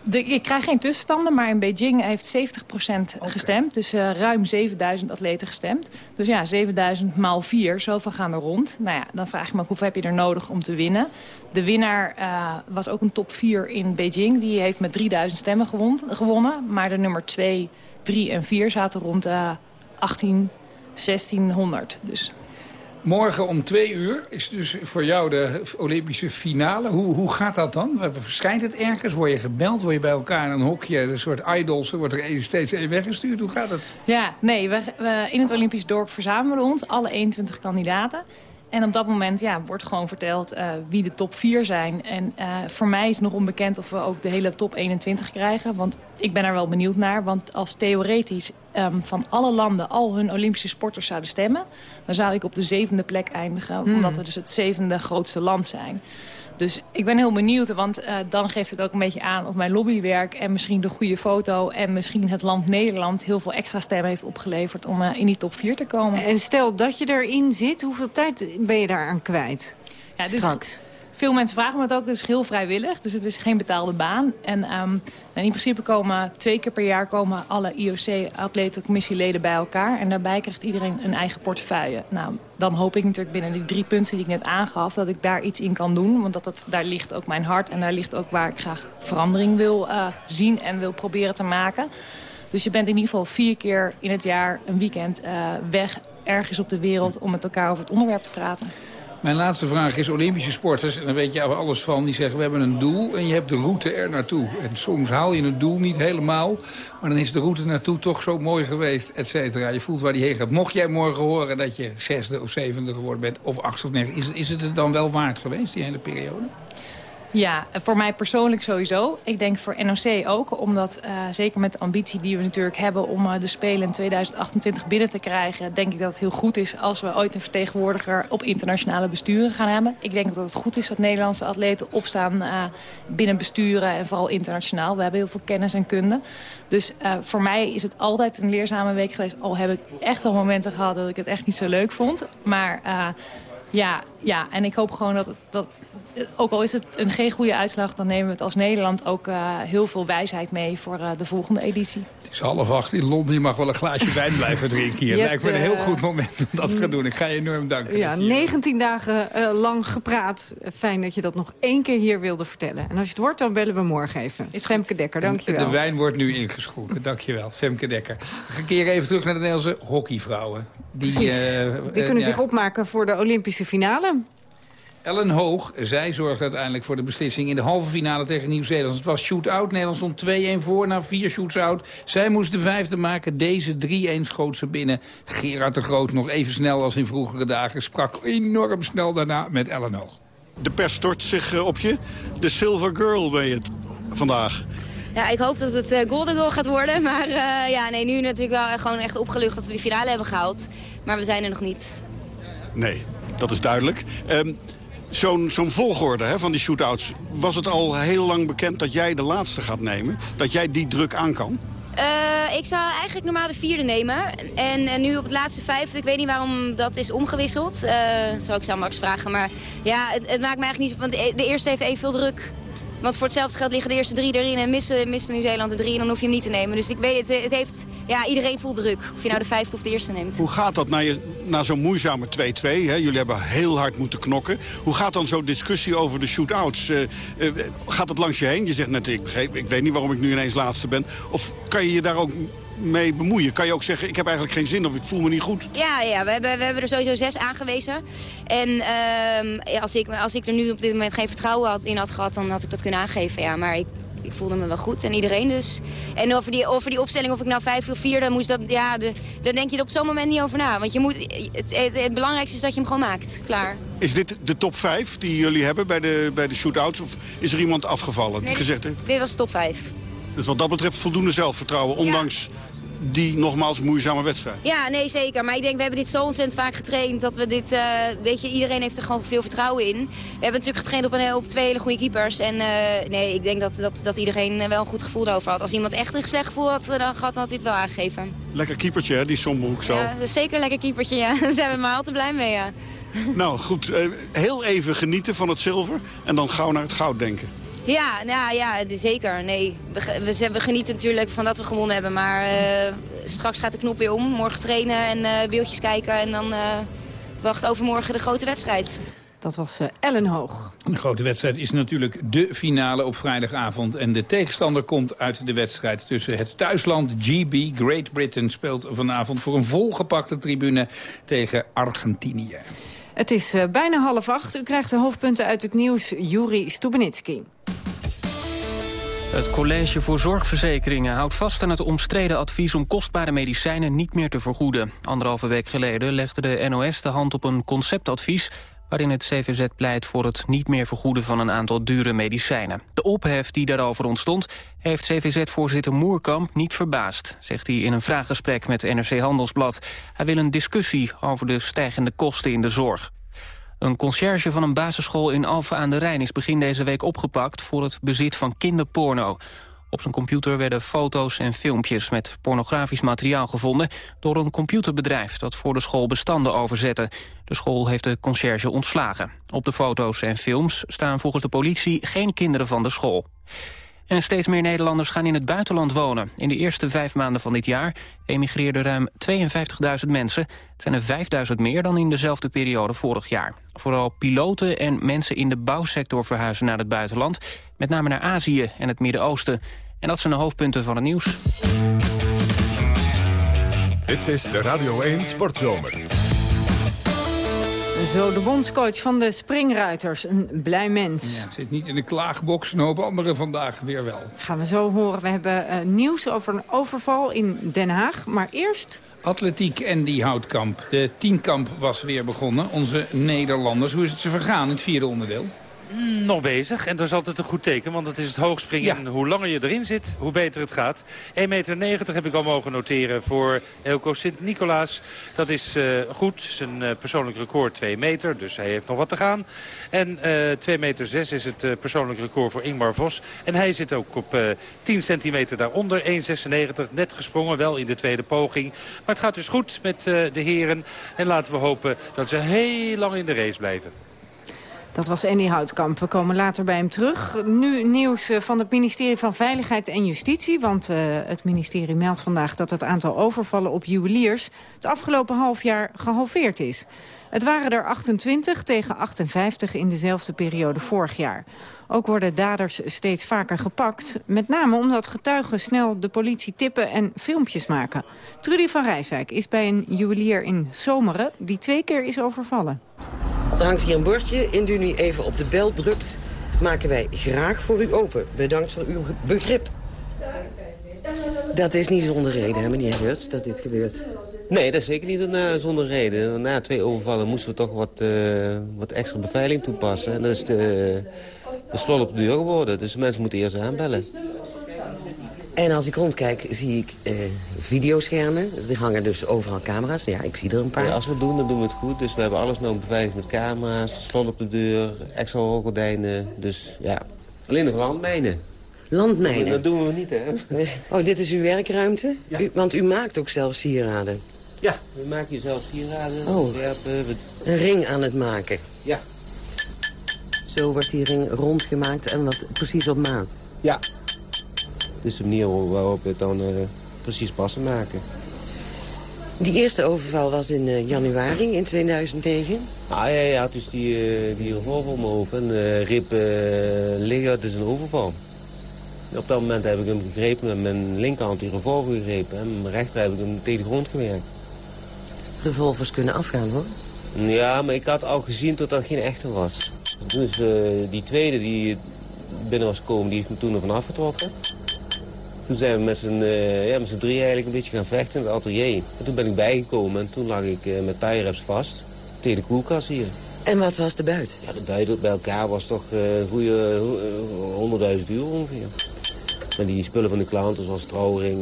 De, ik krijg geen tussenstanden, maar in Beijing heeft 70% gestemd. Dus uh, ruim 7000 atleten gestemd. Dus ja, 7000 maal 4, zoveel gaan er rond. Nou ja, dan vraag ik me hoeveel heb je er nodig om te winnen. De winnaar uh, was ook een top 4 in Beijing. Die heeft met 3000 stemmen gewond, gewonnen. Maar de nummer 2, 3 en 4 zaten rond uh, 18, 1600. Dus Morgen om twee uur is dus voor jou de Olympische finale. Hoe, hoe gaat dat dan? Verschijnt het ergens? Word je gebeld? Word je bij elkaar in een hokje, een soort idols? Wordt er steeds één weggestuurd? Hoe gaat het? Ja, nee, we, we, in het Olympisch dorp verzamelen we ons. Alle 21 kandidaten. En op dat moment ja, wordt gewoon verteld uh, wie de top 4 zijn. En uh, voor mij is nog onbekend of we ook de hele top 21 krijgen. Want ik ben er wel benieuwd naar. Want als theoretisch um, van alle landen al hun Olympische sporters zouden stemmen... dan zou ik op de zevende plek eindigen. Hmm. Omdat we dus het zevende grootste land zijn. Dus ik ben heel benieuwd, want uh, dan geeft het ook een beetje aan of mijn lobbywerk... en misschien de goede foto en misschien het land Nederland... heel veel extra stemmen heeft opgeleverd om uh, in die top 4 te komen. En stel dat je erin zit, hoeveel tijd ben je daar aan kwijt ja, dus straks? Veel mensen vragen me het ook, is heel vrijwillig. Dus het is geen betaalde baan. En, um, en in principe komen twee keer per jaar komen alle IOC-atletencommissieleden bij elkaar. En daarbij krijgt iedereen een eigen portefeuille. Nou, dan hoop ik natuurlijk binnen die drie punten die ik net aangaf... dat ik daar iets in kan doen. Want dat, dat, daar ligt ook mijn hart en daar ligt ook waar ik graag verandering wil uh, zien en wil proberen te maken. Dus je bent in ieder geval vier keer in het jaar een weekend uh, weg ergens op de wereld om met elkaar over het onderwerp te praten. Mijn laatste vraag is Olympische sporters. En daar weet je alles van. Die zeggen we hebben een doel en je hebt de route er naartoe. En soms haal je het doel niet helemaal. Maar dan is de route naartoe toch zo mooi geweest, et cetera. Je voelt waar die heen gaat. Mocht jij morgen horen dat je zesde of zevende geworden bent... of achtste of negende, is, is het het dan wel waard geweest, die hele periode? Ja, voor mij persoonlijk sowieso. Ik denk voor NOC ook, omdat uh, zeker met de ambitie die we natuurlijk hebben... om uh, de Spelen in 2028 binnen te krijgen... denk ik dat het heel goed is als we ooit een vertegenwoordiger... op internationale besturen gaan hebben. Ik denk dat het goed is dat Nederlandse atleten opstaan uh, binnen besturen... en vooral internationaal. We hebben heel veel kennis en kunde. Dus voor mij is het altijd een leerzame week geweest. Al heb ik echt wel momenten gehad dat ik het echt niet zo leuk vond. Maar ja, ja, en ik hoop gewoon dat, dat ook al is het een geen goede uitslag... dan nemen we het als Nederland ook uh, heel veel wijsheid mee voor uh, de volgende editie. Het is half acht in Londen. Je mag wel een glaasje wijn blijven drinken hier. [LAUGHS] Het lijkt me een heel goed moment om dat te gaan doen. Ik ga je enorm danken. Ja, 19 dagen uh, lang gepraat. Fijn dat je dat nog één keer hier wilde vertellen. En als je het wordt, dan bellen we morgen even. Is Femke Dekker, dankjewel. De wijn wordt nu ingeschonken. Dankjewel, Femke Dekker. We gaan even terug naar de Nederlandse hockeyvrouwen. Die, die kunnen zich opmaken voor de Olympische finale. Ellen Hoog, zij zorgt uiteindelijk voor de beslissing in de halve finale tegen Nieuw-Zeeland. Het was shoot-out. Nederland stond 2-1 voor na vier shoots-out. Zij moest de vijfde maken. Deze 3-1 schoot ze binnen. Gerard de Groot nog even snel als in vroegere dagen. Sprak enorm snel daarna met Ellen Hoog. De pers stort zich eh, op je. De Silver Girl ben je vandaag. Ja, ik hoop dat het uh, Golden Goal gaat worden. Maar uh, ja, nee, nu natuurlijk wel gewoon echt opgelucht dat we die finale hebben gehaald. Maar we zijn er nog niet. Nee, dat is duidelijk. Um, Zo'n volgorde hè, van die shootouts. Was het al heel lang bekend dat jij de laatste gaat nemen? Dat jij die druk aan kan? Uh, ik zou eigenlijk normaal de vierde nemen. En, en, nu op het laatste vijfde, ik weet niet waarom dat is omgewisseld. Uh, zou ik zou Max vragen. Maar ja, het, maakt me eigenlijk niet. Want de eerste heeft evenveel druk. Want voor hetzelfde geld liggen de eerste drie erin en missen, missen Nieuw-Zeeland de drie. En dan hoef je hem niet te nemen. Dus ik weet het, het heeft, ja, iedereen voelt druk. Of je nou de vijfde of de eerste neemt. Hoe gaat dat na, je, na zo'n moeizame 2-2? Jullie hebben heel hard moeten knokken. Hoe gaat dan zo'n discussie over de shootouts? Uh, gaat het langs je heen? Je zegt net, ik, ik weet niet waarom ik nu ineens laatste ben. Of kan je je daar ook mee bemoeien? Kan je ook zeggen, ik heb eigenlijk geen zin of ik voel me niet goed? Ja, ja we, hebben, we hebben er sowieso zes aangewezen. En uh, als, ik, als ik er nu op dit moment geen vertrouwen had, in had gehad, dan had ik dat kunnen aangeven. Ja. Maar ik, ik voelde me wel goed en iedereen dus. En over die, over die opstelling, of ik nou vijf of vier, dan moest dat, ja, de, daar denk je er op zo'n moment niet over na. Want je moet, het, het, het, belangrijkste is dat je hem gewoon maakt. Klaar. Is dit de top 5 die jullie hebben bij de, bij de shootouts? Of is er iemand afgevallen? Nee, gezegd, dit was de top 5. Dus wat dat betreft voldoende zelfvertrouwen, ondanks die nogmaals moeizame wedstrijd. Ja, nee, zeker. Maar ik denk, we hebben dit zo ontzettend vaak getraind... dat we dit, uh, weet je, iedereen heeft er gewoon veel vertrouwen in. We hebben natuurlijk getraind op, een, op twee hele goede keepers. En uh, nee, ik denk dat, dat, dat iedereen wel een goed gevoel erover had. Als iemand echt een slecht gevoel had, dan had, had hij het wel aangegeven. Lekker keepertje, hè, die Sombroek zo. Ja, zeker lekker keepertje, ja. [LAUGHS] Daar zijn we maar al te blij mee, ja. Nou, goed. Heel even genieten van het zilver en dan gauw naar het goud denken. Ja, nou, ja, zeker. Nee, we, we, we, genieten natuurlijk van dat we gewonnen hebben. Maar uh, straks gaat de knop weer om. Morgen trainen en uh, beeldjes kijken. En dan uh, wacht overmorgen de grote wedstrijd. Dat was Ellen Hoog. De grote wedstrijd is natuurlijk de finale op vrijdagavond. En de tegenstander komt uit de wedstrijd tussen het thuisland GB. Great Britain speelt vanavond voor een volgepakte tribune tegen Argentinië. Het is bijna half acht. U krijgt de hoofdpunten uit het nieuws. Juri Stubenitski. Het College voor Zorgverzekeringen houdt vast aan het omstreden advies om kostbare medicijnen niet meer te vergoeden. Anderhalve week geleden legde de NOS de hand op een conceptadvies waarin het CVZ pleit voor het niet meer vergoeden van een aantal dure medicijnen. De ophef die daarover ontstond heeft CVZ-voorzitter Moerkamp niet verbaasd, zegt hij in een vraaggesprek met NRC Handelsblad. Hij wil een discussie over de stijgende kosten in de zorg. Een conciërge van een basisschool in Alphen aan de Rijn is begin deze week opgepakt voor het bezit van kinderporno. Op zijn computer werden foto's en filmpjes met pornografisch materiaal gevonden door een computerbedrijf dat voor de school bestanden overzette. De school heeft de conciërge ontslagen. Op de foto's en films staan volgens de politie geen kinderen van de school. En steeds meer Nederlanders gaan in het buitenland wonen. In de eerste vijf maanden van dit jaar emigreerden ruim 52.000 mensen. Het zijn er 5.000 meer dan in dezelfde periode vorig jaar. Vooral piloten en mensen in de bouwsector verhuizen naar het buitenland. Met name naar Azië en het Midden-Oosten. En dat zijn de hoofdpunten van het nieuws. Dit is de Radio 1 Sportzomer. Zo de bondscoach van de springruiters, een blij mens. Ja, zit niet in de klaagbox, een hoop anderen vandaag weer wel. Gaan we zo horen. We hebben uh, nieuws over een overval in Den Haag. Maar eerst... Atletiek en die houtkamp. De tienkamp was weer begonnen. Onze Nederlanders. Hoe is het ze vergaan in het vierde onderdeel? Nog bezig. En dat is altijd een goed teken, want het is het hoogspringen. En hoe langer je erin zit, hoe beter het gaat. 1,90 meter heb ik al mogen noteren voor Elko Sint-Nicolaas. Dat is uh, goed. Zijn uh, persoonlijk record 2 meter, dus hij heeft nog wat te gaan. En uh, 2 meter 6 is het persoonlijk record voor Ingmar Vos. En hij zit ook op 10 centimeter daaronder. 1,96, net gesprongen, wel in de tweede poging. Maar het gaat dus goed met de heren. En laten we hopen dat ze heel lang in de race blijven. Dat was Andy Houtkamp. We komen later bij hem terug. Nu nieuws eh, van het ministerie van Veiligheid en Justitie. Want uh, het ministerie meldt vandaag dat het aantal overvallen op juweliers... het afgelopen half jaar gehalveerd is. Het waren er 28 tegen 58 in dezelfde periode vorig jaar. Ook worden daders steeds vaker gepakt. Met name omdat getuigen snel de politie tippen en filmpjes maken. Trudy van Rijswijk is bij een juwelier in Zomeren... die twee keer is overvallen. Er hangt hier een bordje. Indien u even op de bel drukt, maken wij graag voor u open. Bedankt voor uw begrip. Dat is niet zonder reden, meneer Geurts, dat dit gebeurt. Nee, dat is zeker niet een, uh, zonder reden. Na twee overvallen moesten we toch wat, uh, wat extra beveiliging toepassen. En dat is de, de slot op de deur geworden. Dus mensen moeten eerst aanbellen. En als ik rondkijk, zie ik uh, videoschermen. Er hangen dus overal camera's. Ja, ik zie er een paar. Ja, als we het doen, dan doen we het goed. Dus we hebben alles nog beveiligd met camera's, slot op de deur, extra gordijnen. Dus ja, alleen nog landmijnen. Landmijnen? Dat doen we niet, hè. [LAUGHS] Oh, dit is uw werkruimte? Ja. U, want u maakt ook zelf sieraden? Ja, we maken hier zelf sieraden, oh. We... Een ring aan het maken? Ja. Zo wordt die ring rondgemaakt en wat precies op maat? Ja. Dus de manier waarop we het dan uh, precies passen maken. Die eerste overval was in uh, januari in 2009? Ah ja, ja dus die, uh, die revolver om mijn hoofd en uh, rib liggen, het is een overval. Op dat moment heb ik hem gegrepen met mijn linkerhand die revolver gegrepen. En met mijn rechter heb ik hem tegen de grond gewerkt. Revolvers kunnen afgaan hoor. Ja, maar ik had al gezien dat dat geen echte was. Dus die tweede, die, binnen was gekomen, die is me toen er vanaf getrokken. Toen zijn we met z'n uh, ja, met drie eigenlijk een beetje gaan vechten in het atelier. En toen ben ik bijgekomen en toen lag ik uh, met tie vast tegen de koelkast hier. En wat was de buit? Ja, de buit bij elkaar was toch uh, goede 100.000 euro ongeveer. En die spullen van de klanten, zoals trouwring,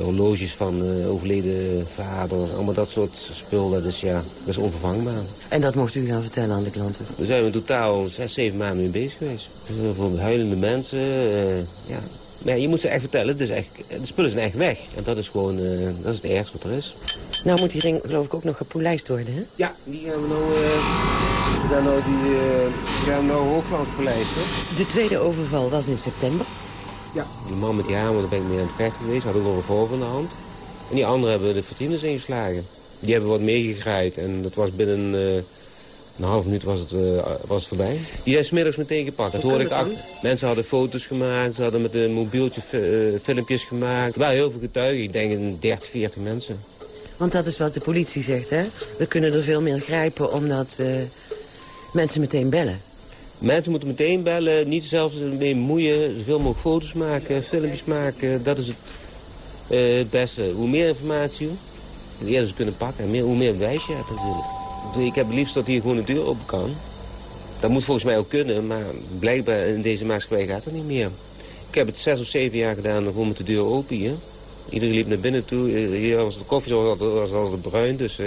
horloges van overleden vader, allemaal dat soort spullen, dat is, ja, dat is onvervangbaar. En dat mocht u gaan vertellen aan de klanten? Daar zijn we in totaal zes, zeven maanden mee bezig geweest. Veel huilende mensen, ja, maar je moet ze echt vertellen, dus echt, de spullen zijn echt weg. En dat is gewoon, uh, dat is het ergste wat er is. Nou moet die ring geloof ik ook nog gepolijst worden, hè? Ja, die gaan we nou, uh, gaan nou, die, uh, gaan we nou hoogglans polijsten. De tweede overval was in september. Ja. Die man met die hamer, daar ben ik mee aan het vechten geweest. Had ook wel een revolver in de hand. En die anderen hebben de vertieners ingeslagen. Die hebben wat meegegraaid en dat was binnen een half minuut was het, uh, was het voorbij. Die is smiddags meteen gepakt. Dat hoorde ik achter. Mensen hadden foto's gemaakt, ze hadden met een mobieltje uh, filmpjes gemaakt. Er waren heel veel getuigen, ik denk 30, 40 mensen. Want dat is wat de politie zegt, hè? We kunnen er veel meer grijpen omdat uh, mensen meteen bellen. Mensen moeten meteen bellen, niet zelf mee moeien, zoveel mogelijk foto's maken, filmpjes maken. Dat is het, het beste. Hoe meer informatie, hoe eerder ze kunnen pakken en meer, hoe meer wijs je hebt natuurlijk. Ik heb het liefst dat hier gewoon een deur open kan. Dat moet volgens mij ook kunnen, maar blijkbaar in deze maatschappij gaat dat niet meer. Ik heb het zes of zeven jaar gedaan, gewoon met de deur open hier. Iedereen liep naar binnen toe. Hier was de koffie was altijd, was bruin, dus... Uh...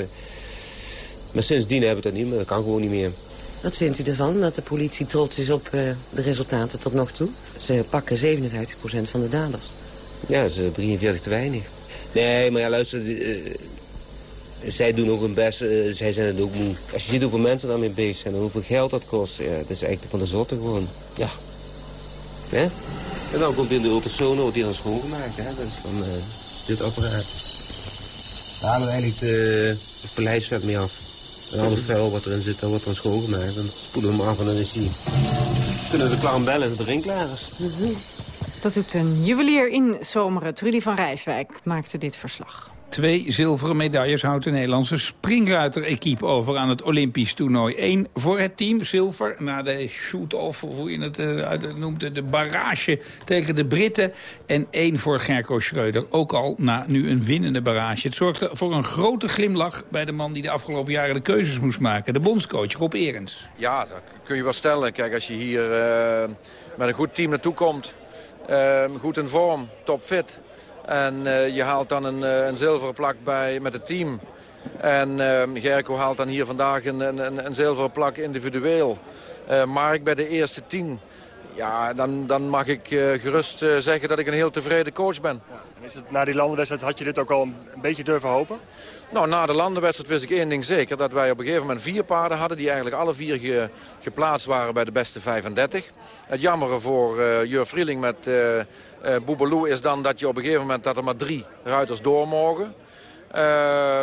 Maar sindsdien hebben we dat niet meer, dat kan gewoon niet meer. Wat vindt u ervan, dat de politie trots is op uh, de resultaten tot nog toe? Ze pakken 57% van de daders. Ja, dat is 43 te weinig. Nee, maar ja, luister, zij doen ook hun best, uh, zij zijn het ook moe. Als je ziet hoeveel mensen daarmee bezig zijn en hoeveel geld dat kost, dat is eigenlijk van de zotte gewoon. Ja. Hè? En dan komt in de ultrasono, wordt die dan schoongemaakt, hè? Dat is van uh, dit apparaat. Daar halen we eigenlijk de, de paleisvet mee af. En al het vuil wat erin zit, dat wordt dan schoongemaakt. Dan spoelen we hem af en dan is die... Kunnen de klant bellen het klaar is. Dat doet een juwelier in Zomeren. Trudy van Rijswijk maakte dit verslag. Twee zilveren medailles houdt de Nederlandse springruiter-equipe over aan het Olympisch toernooi. Eén voor het team, zilver, na de shoot-off, of hoe je het uh, noemt, de barrage tegen de Britten. En één voor Gerco Schreuder, ook al na nu een winnende barrage. Het zorgde voor een grote glimlach bij de man die de afgelopen jaren de keuzes moest maken. De bondscoach Rob Erens. Ja, dat kun je wel stellen. Kijk, als je hier uh, met een goed team naartoe komt, uh, goed in vorm, topfit... En uh, je haalt dan een, een zilveren plak bij, met het team. En uh, Gerco haalt dan hier vandaag een, een, een zilveren plak individueel. Uh, Mark bij de eerste tien. Ja, dan, dan mag ik gerust zeggen dat ik een heel tevreden coach ben. Ja, en is het, na die landenwedstrijd had je dit ook al een, een beetje durven hopen? Nou, na de landenwedstrijd wist ik één ding zeker. Dat wij op een gegeven moment vier paarden hadden... die eigenlijk alle vier ge, geplaatst waren bij de beste 35. Het jammere voor uh, Jur Vrieling met uh, uh, is dan dat je op een gegeven moment... dat er maar drie ruiters door mogen.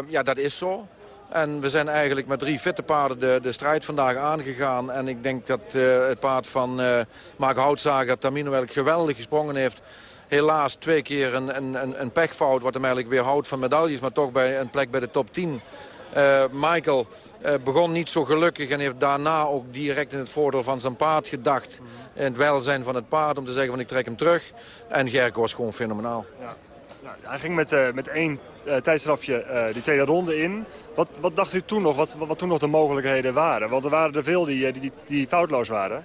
ja, dat is zo. En we zijn eigenlijk met drie fitte paarden de, de strijd vandaag aangegaan. En ik denk dat het paard van uh, Mark Houtzager, Tamino, wel geweldig gesprongen heeft helaas twee keer een, een, een pechfout... wat hem eigenlijk weer houdt van medailles, maar toch bij een plek bij de top 10. Uh, Michael uh, begon niet zo gelukkig en heeft daarna ook direct in het voordeel van zijn paard gedacht. In het welzijn van het paard om te zeggen van ik trek hem terug. En Gerko was gewoon fenomenaal. Ja. Hij ging met, uh, met één tijdstrafje die tweede ronde in. Wat, wat dacht u toen nog, wat, wat, toen nog de mogelijkheden waren? Want er waren er veel die, die, die, foutloos waren.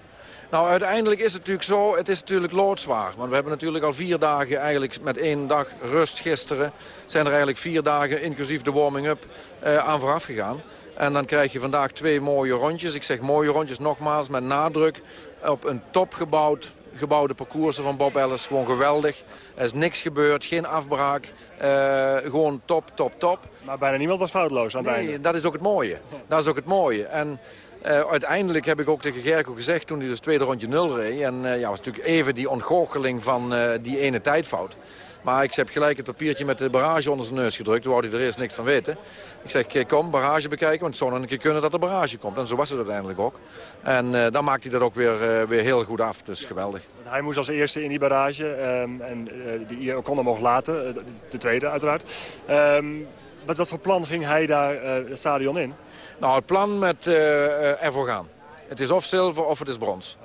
Nou, uiteindelijk is het natuurlijk zo, het is natuurlijk loodzwaar. Want we hebben natuurlijk al vier dagen eigenlijk met één dag rust gisteren... zijn er eigenlijk vier dagen, inclusief de warming-up, uh, aan vooraf gegaan. En dan krijg je vandaag twee mooie rondjes. Ik zeg mooie rondjes nogmaals, met nadruk op een topgebouwd gebouwde parcoursen van Bob Ellis. Gewoon geweldig. Er is niks gebeurd, geen afbraak. Uh, gewoon top, top, top. Maar bijna niemand was foutloos aan het nee, dat is ook het mooie. Dat is ook het mooie. En uh, uiteindelijk heb ik ook tegen Gerko gezegd toen hij dus tweede rondje nul reed. En uh, ja, was natuurlijk even die ontgoocheling van uh, die ene tijdfout. Maar ik heb gelijk het papiertje met de barrage onder zijn neus gedrukt. Toen wou hij er eerst niks van weten. Ik zeg, kom, barrage bekijken. Want het zou nog een keer kunnen dat er barrage komt. En zo was het uiteindelijk ook. En dan maakt hij dat ook weer, weer heel goed af. Dus geweldig. Hij moest als eerste in die barrage. Um, en die kon hem nog laten. de tweede uiteraard. Um, wat, wat voor plan ging hij daar het stadion in? Nou, het plan met uh, ervoor gaan. Het is of zilver of het is brons.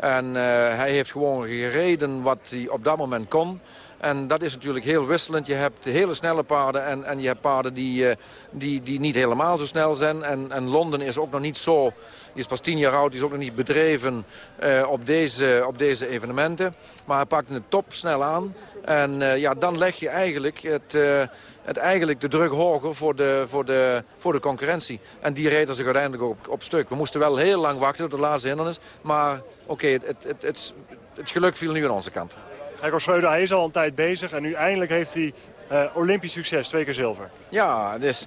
En hij heeft gewoon gereden wat hij op dat moment kon. En dat is natuurlijk heel wisselend. Je hebt hele snelle paarden en, en je hebt paarden die, eh, die, die niet helemaal zo snel zijn. En, en Londen is ook nog niet zo, die is pas tien jaar oud, die is ook nog niet bedreven uh, op, deze, op deze evenementen. Maar hij pakt het top snel aan. En uh, ja, dan leg je eigenlijk, het, het eigenlijk de druk hoger voor de, voor, de, voor de concurrentie. En die reden zich uiteindelijk op, op stuk. We moesten wel heel lang wachten op de laatste hindernis. Maar oké, het, het, het, het geluk viel nu aan onze kant. Heiko Schreuder, hij is al een tijd bezig en nu eindelijk heeft hij uh, Olympisch succes, twee keer zilver. Ja, dus,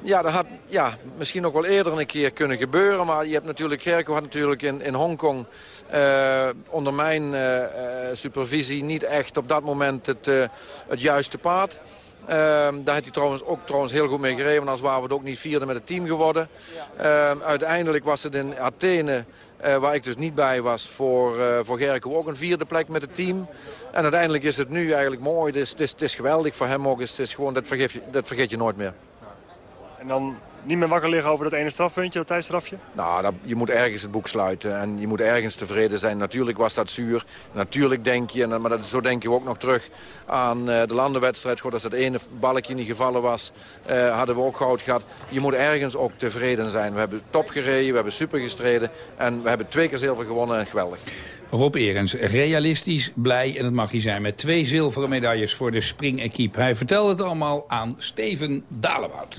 ja, dat had ja, misschien ook wel eerder een keer kunnen gebeuren. Maar je hebt natuurlijk, Gerko had natuurlijk in, in Hongkong uh, onder mijn uh, supervisie niet echt op dat moment het, het juiste paard. Uh, daar heeft hij trouwens ook trouwens heel goed mee gereden. Anders waren we het ook niet vierde met het team geworden. Uh, uiteindelijk was het in Athene uh, waar ik dus niet bij was voor, uh, voor Gerko ook een vierde plek met het team. En uiteindelijk is het nu eigenlijk mooi. Het is, het is, is geweldig voor hem ook. Het is gewoon, dat, vergeet je, dat vergeet je nooit meer. En dan niet meer wakker liggen over dat ene strafpuntje, dat tijdstrafje? Nou, dat, je moet ergens het boek sluiten en je moet ergens tevreden zijn. Natuurlijk was dat zuur. Natuurlijk denk je, en, maar dat, zo denk je ook nog terug aan uh, de landenwedstrijd. Goed, als dat ene balkje niet gevallen was, uh, hadden we ook goud gehad. Je moet ergens ook tevreden zijn. We hebben top gereden, we hebben super gestreden en we hebben twee keer zilver gewonnen. Geweldig. Rob Erens, realistisch, blij en dat mag hij zijn... met twee zilveren medailles voor de springequipe. Hij vertelde het allemaal aan Steven Dalenwoud.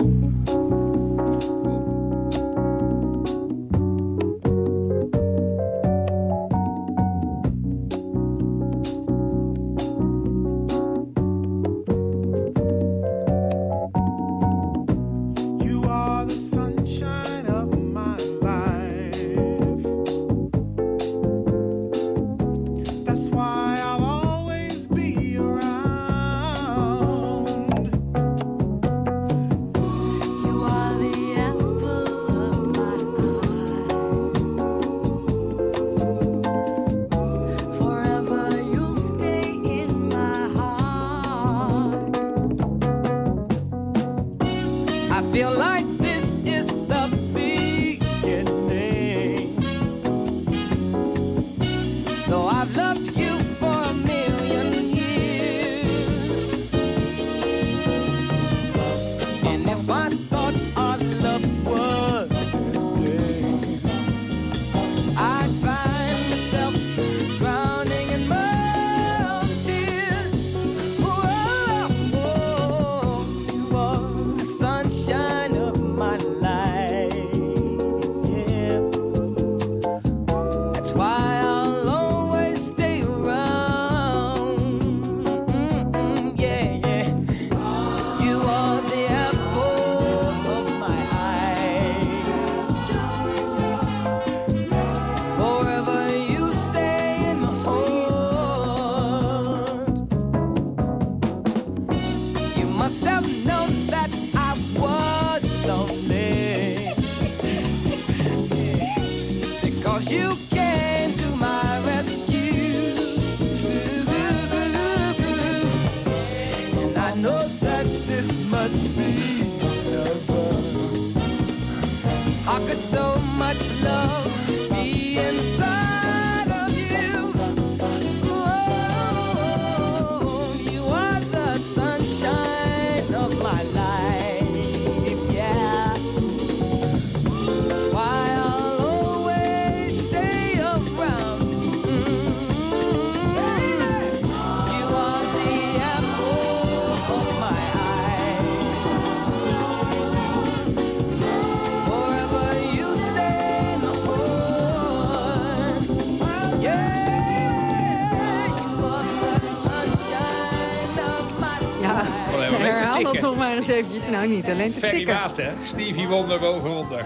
Eens eventjes. Nou, niet alleen te tikken. hè? Stevie Wonder boven onder.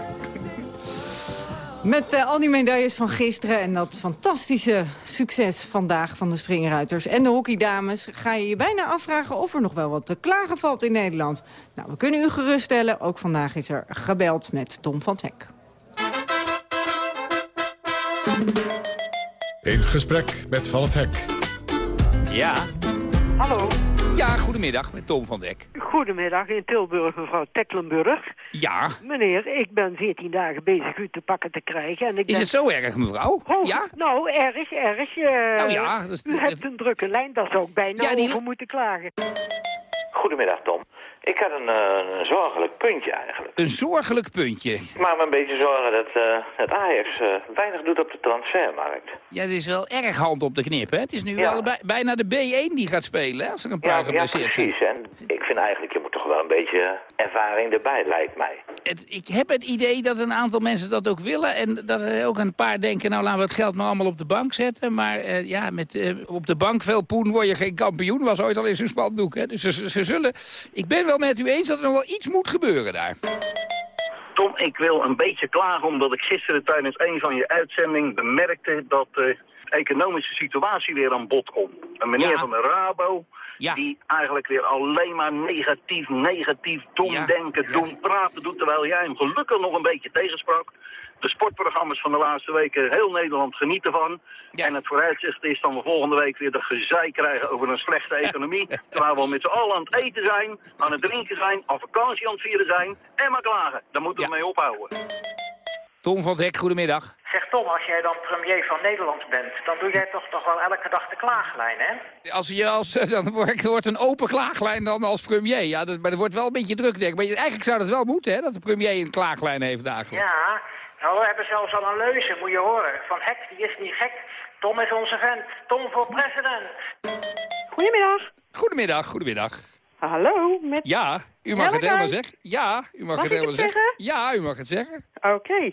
Met uh, al die medailles van gisteren en dat fantastische succes vandaag van de springruiters en de hockeydames... ga je je bijna afvragen of er nog wel wat te klagen valt in Nederland. Nou, we kunnen u geruststellen. Ook vandaag is er gebeld met Tom van Hek. In gesprek met Van het Hek. Ja. Hallo. Ja, goedemiddag, met Tom van Dek. Goedemiddag, in Tilburg, mevrouw Tecklenburg. Ja. Meneer, ik ben 14 dagen bezig u te pakken te krijgen. En ik Is ben... het zo erg, mevrouw? Oh, ja? Nou, erg, erg. eh, Nou ja, dat is- u hebt een drukke lijn, daar zou ik bijna Ja, die- over moeten klagen. Goedemiddag, Tom. Ik had een, eh, een zorgelijk puntje eigenlijk. Een zorgelijk puntje. Ik maak me een beetje zorgen dat, eh, dat Ajax eh, weinig doet op de transfermarkt. Ja, het is wel erg hand op de knip, hè? Het is nu Ja. wel bij- bijna de B1 die gaat spelen, hè? Als er een paar Ja, ja, precies. En ik vind eigenlijk, je toch wel een beetje ervaring erbij, lijkt mij. Het, ik heb het idee dat een aantal mensen dat ook willen. En dat er ook een paar denken, nou laten we het geld maar allemaal op de bank zetten. Maar eh, ja, met eh, op de bank veel poen word je geen kampioen. Was ooit al in zijn spandoek. Hè? Dus ze, ze- ze zullen... Ik ben wel met u eens dat er nog wel iets moet gebeuren daar. Tom, ik wil een beetje klagen omdat ik gisteren tijdens een van je uitzendingen bemerkte dat de economische situatie weer aan bod komt. Een meneer van de Rabo, die eigenlijk weer alleen maar negatief, negatief, domdenken, doen praten doet, terwijl jij hem gelukkig nog een beetje tegensprak. De sportprogramma's van de laatste weken, heel Nederland geniet ervan. En het vooruitzicht is dan we volgende week weer de gezeik krijgen over een slechte economie. [LAUGHS] terwijl we met z'n allen aan het eten zijn, aan het drinken zijn, aan vakantie aan het vieren zijn. En maar klagen. Daar moeten we mee ophouden. Tom van Dek, goedemiddag. Zeg Tom, als jij dan premier van Nederland bent, dan doe jij toch toch wel elke dag de klaaglijn, hè? Als je als, [LAUGHS] dan wordt wordt een open klaaglijn dan als premier. Ja, dat, maar dat wordt wel een beetje druk, denk ik. Maar eigenlijk zou dat wel moeten, hè? Dat de premier een klaaglijn heeft dagelijks. Ja, nou we hebben zelfs al een leuze, moet je horen. Van Hek, die is niet gek. Tom is onze vent. Tom voor president. Goedemiddag. Goedemiddag, goedemiddag. Hallo, met... Ja, u mag het helemaal zeggen. Ja, u mag, Mag het helemaal zeggen. Ja, u mag het zeggen. Oké.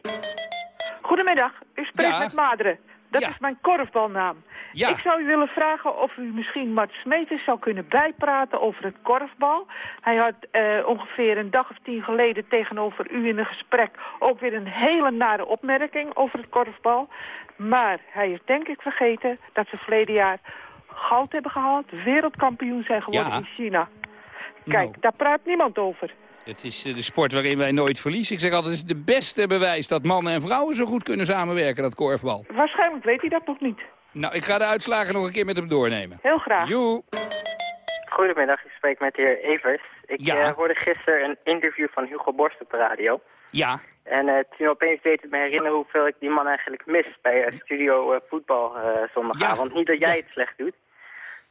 Goedemiddag, u spreekt Ja. met Madre. Dat is mijn korfbalnaam. Ja. Ik zou u willen vragen of u misschien Mart Smeters zou kunnen bijpraten over het korfbal. Hij had eh, ongeveer een dag of tien geleden tegenover u in een gesprek ook weer een hele nare opmerking over het korfbal. Maar hij is denk ik vergeten dat ze verleden jaar goud hebben gehaald, wereldkampioen zijn geworden Ja. in China. Kijk, daar praat niemand over. Het is eh, de sport waarin wij nooit verliezen. Ik zeg altijd, het is de beste bewijs dat mannen en vrouwen zo goed kunnen samenwerken, dat korfbal. Waarschijnlijk weet hij dat nog niet. Nou, ik ga de uitslagen nog een keer met hem doornemen. Heel graag. Joe. Goedemiddag, ik spreek met de heer Evers. Ik Ja. eh, hoorde gisteren een interview van Hugo Borst op de radio. Ja. En eh, toen opeens deed het me herinneren hoeveel ik die man eigenlijk mis bij Studio Voetbal eh, zondagavond. Niet dat jij het slecht doet.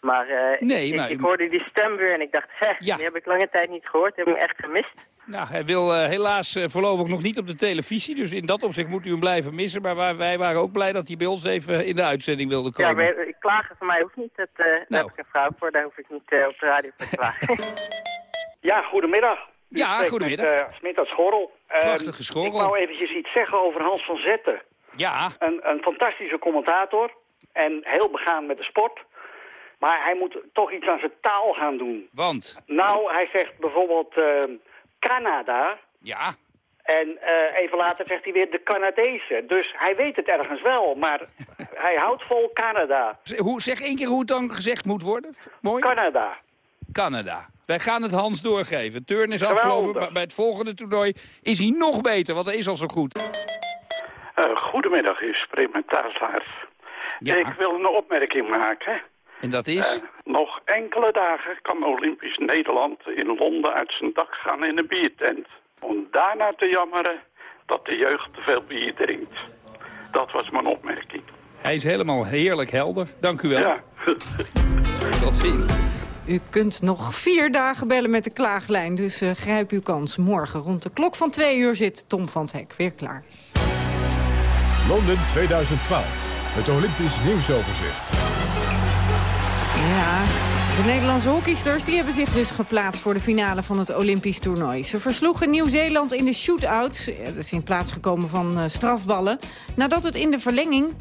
Maar, eh, Nee, ik, maar- ik hoorde die stem weer en ik dacht, hè, die heb ik lange tijd niet gehoord. Heb ik hem echt gemist. Nou, hij wil eh, helaas eh, voorlopig nog niet op de televisie. Dus in dat opzicht moet u hem blijven missen. Maar wij, wij waren ook blij dat hij bij ons even in de uitzending wilde Ja, komen. maar eh, klagen van mij hoeft niet. Dat, eh, Daar Nou. heb ik een vrouw voor, daar hoef ik niet op de radio voor te klagen. [LAUGHS] Ja, goedemiddag. U Ja, goedemiddag. Met, uh, Smit uit Schorrel. Ehm, Prachtige Schorrel. Ik wou eventjes iets zeggen over Hans van Zetten. Ja. Een, een fantastische commentator en heel begaan met de sport. Maar hij moet toch iets aan zijn taal gaan doen. Want? Nou, hij zegt bijvoorbeeld ehm, Canada. Ja. En eh, even later zegt hij weer de Canadezen. Dus hij weet het ergens wel, maar [LAUGHS] hij houdt vol Canada. Hoe, zeg één keer hoe het dan gezegd moet worden. Mooi. Canada. Canada. Wij gaan het Hans doorgeven. Turn is afgelopen, maar bij het volgende toernooi is hij nog beter, want hij is al zo goed. Eh, goedemiddag, u spreekt met Taaslaars. Ik wil een opmerking maken. En dat is? Eh, nog enkele dagen kan Olympisch Nederland in Londen uit zijn dak gaan in een biertent. Om daarna te jammeren dat de jeugd te veel bier drinkt. Dat was mijn opmerking. Hij is helemaal heerlijk helder. Dank u wel. Ja. [LAUGHS] Tot ziens. U kunt nog vier dagen bellen met de klaaglijn, dus eh, grijp uw kans. Morgen rond de klok van twee uur zit Tom van het Hek weer klaar. Londen 2012. Het Olympisch nieuwsoverzicht. Ja, de Nederlandse hockeysters die hebben zich dus geplaatst voor de finale van het Olympisch toernooi. Ze versloegen Nieuw-Zeeland in de shootouts. Ja, Dat is in plaats gekomen van eh, strafballen. Nadat het in de verlenging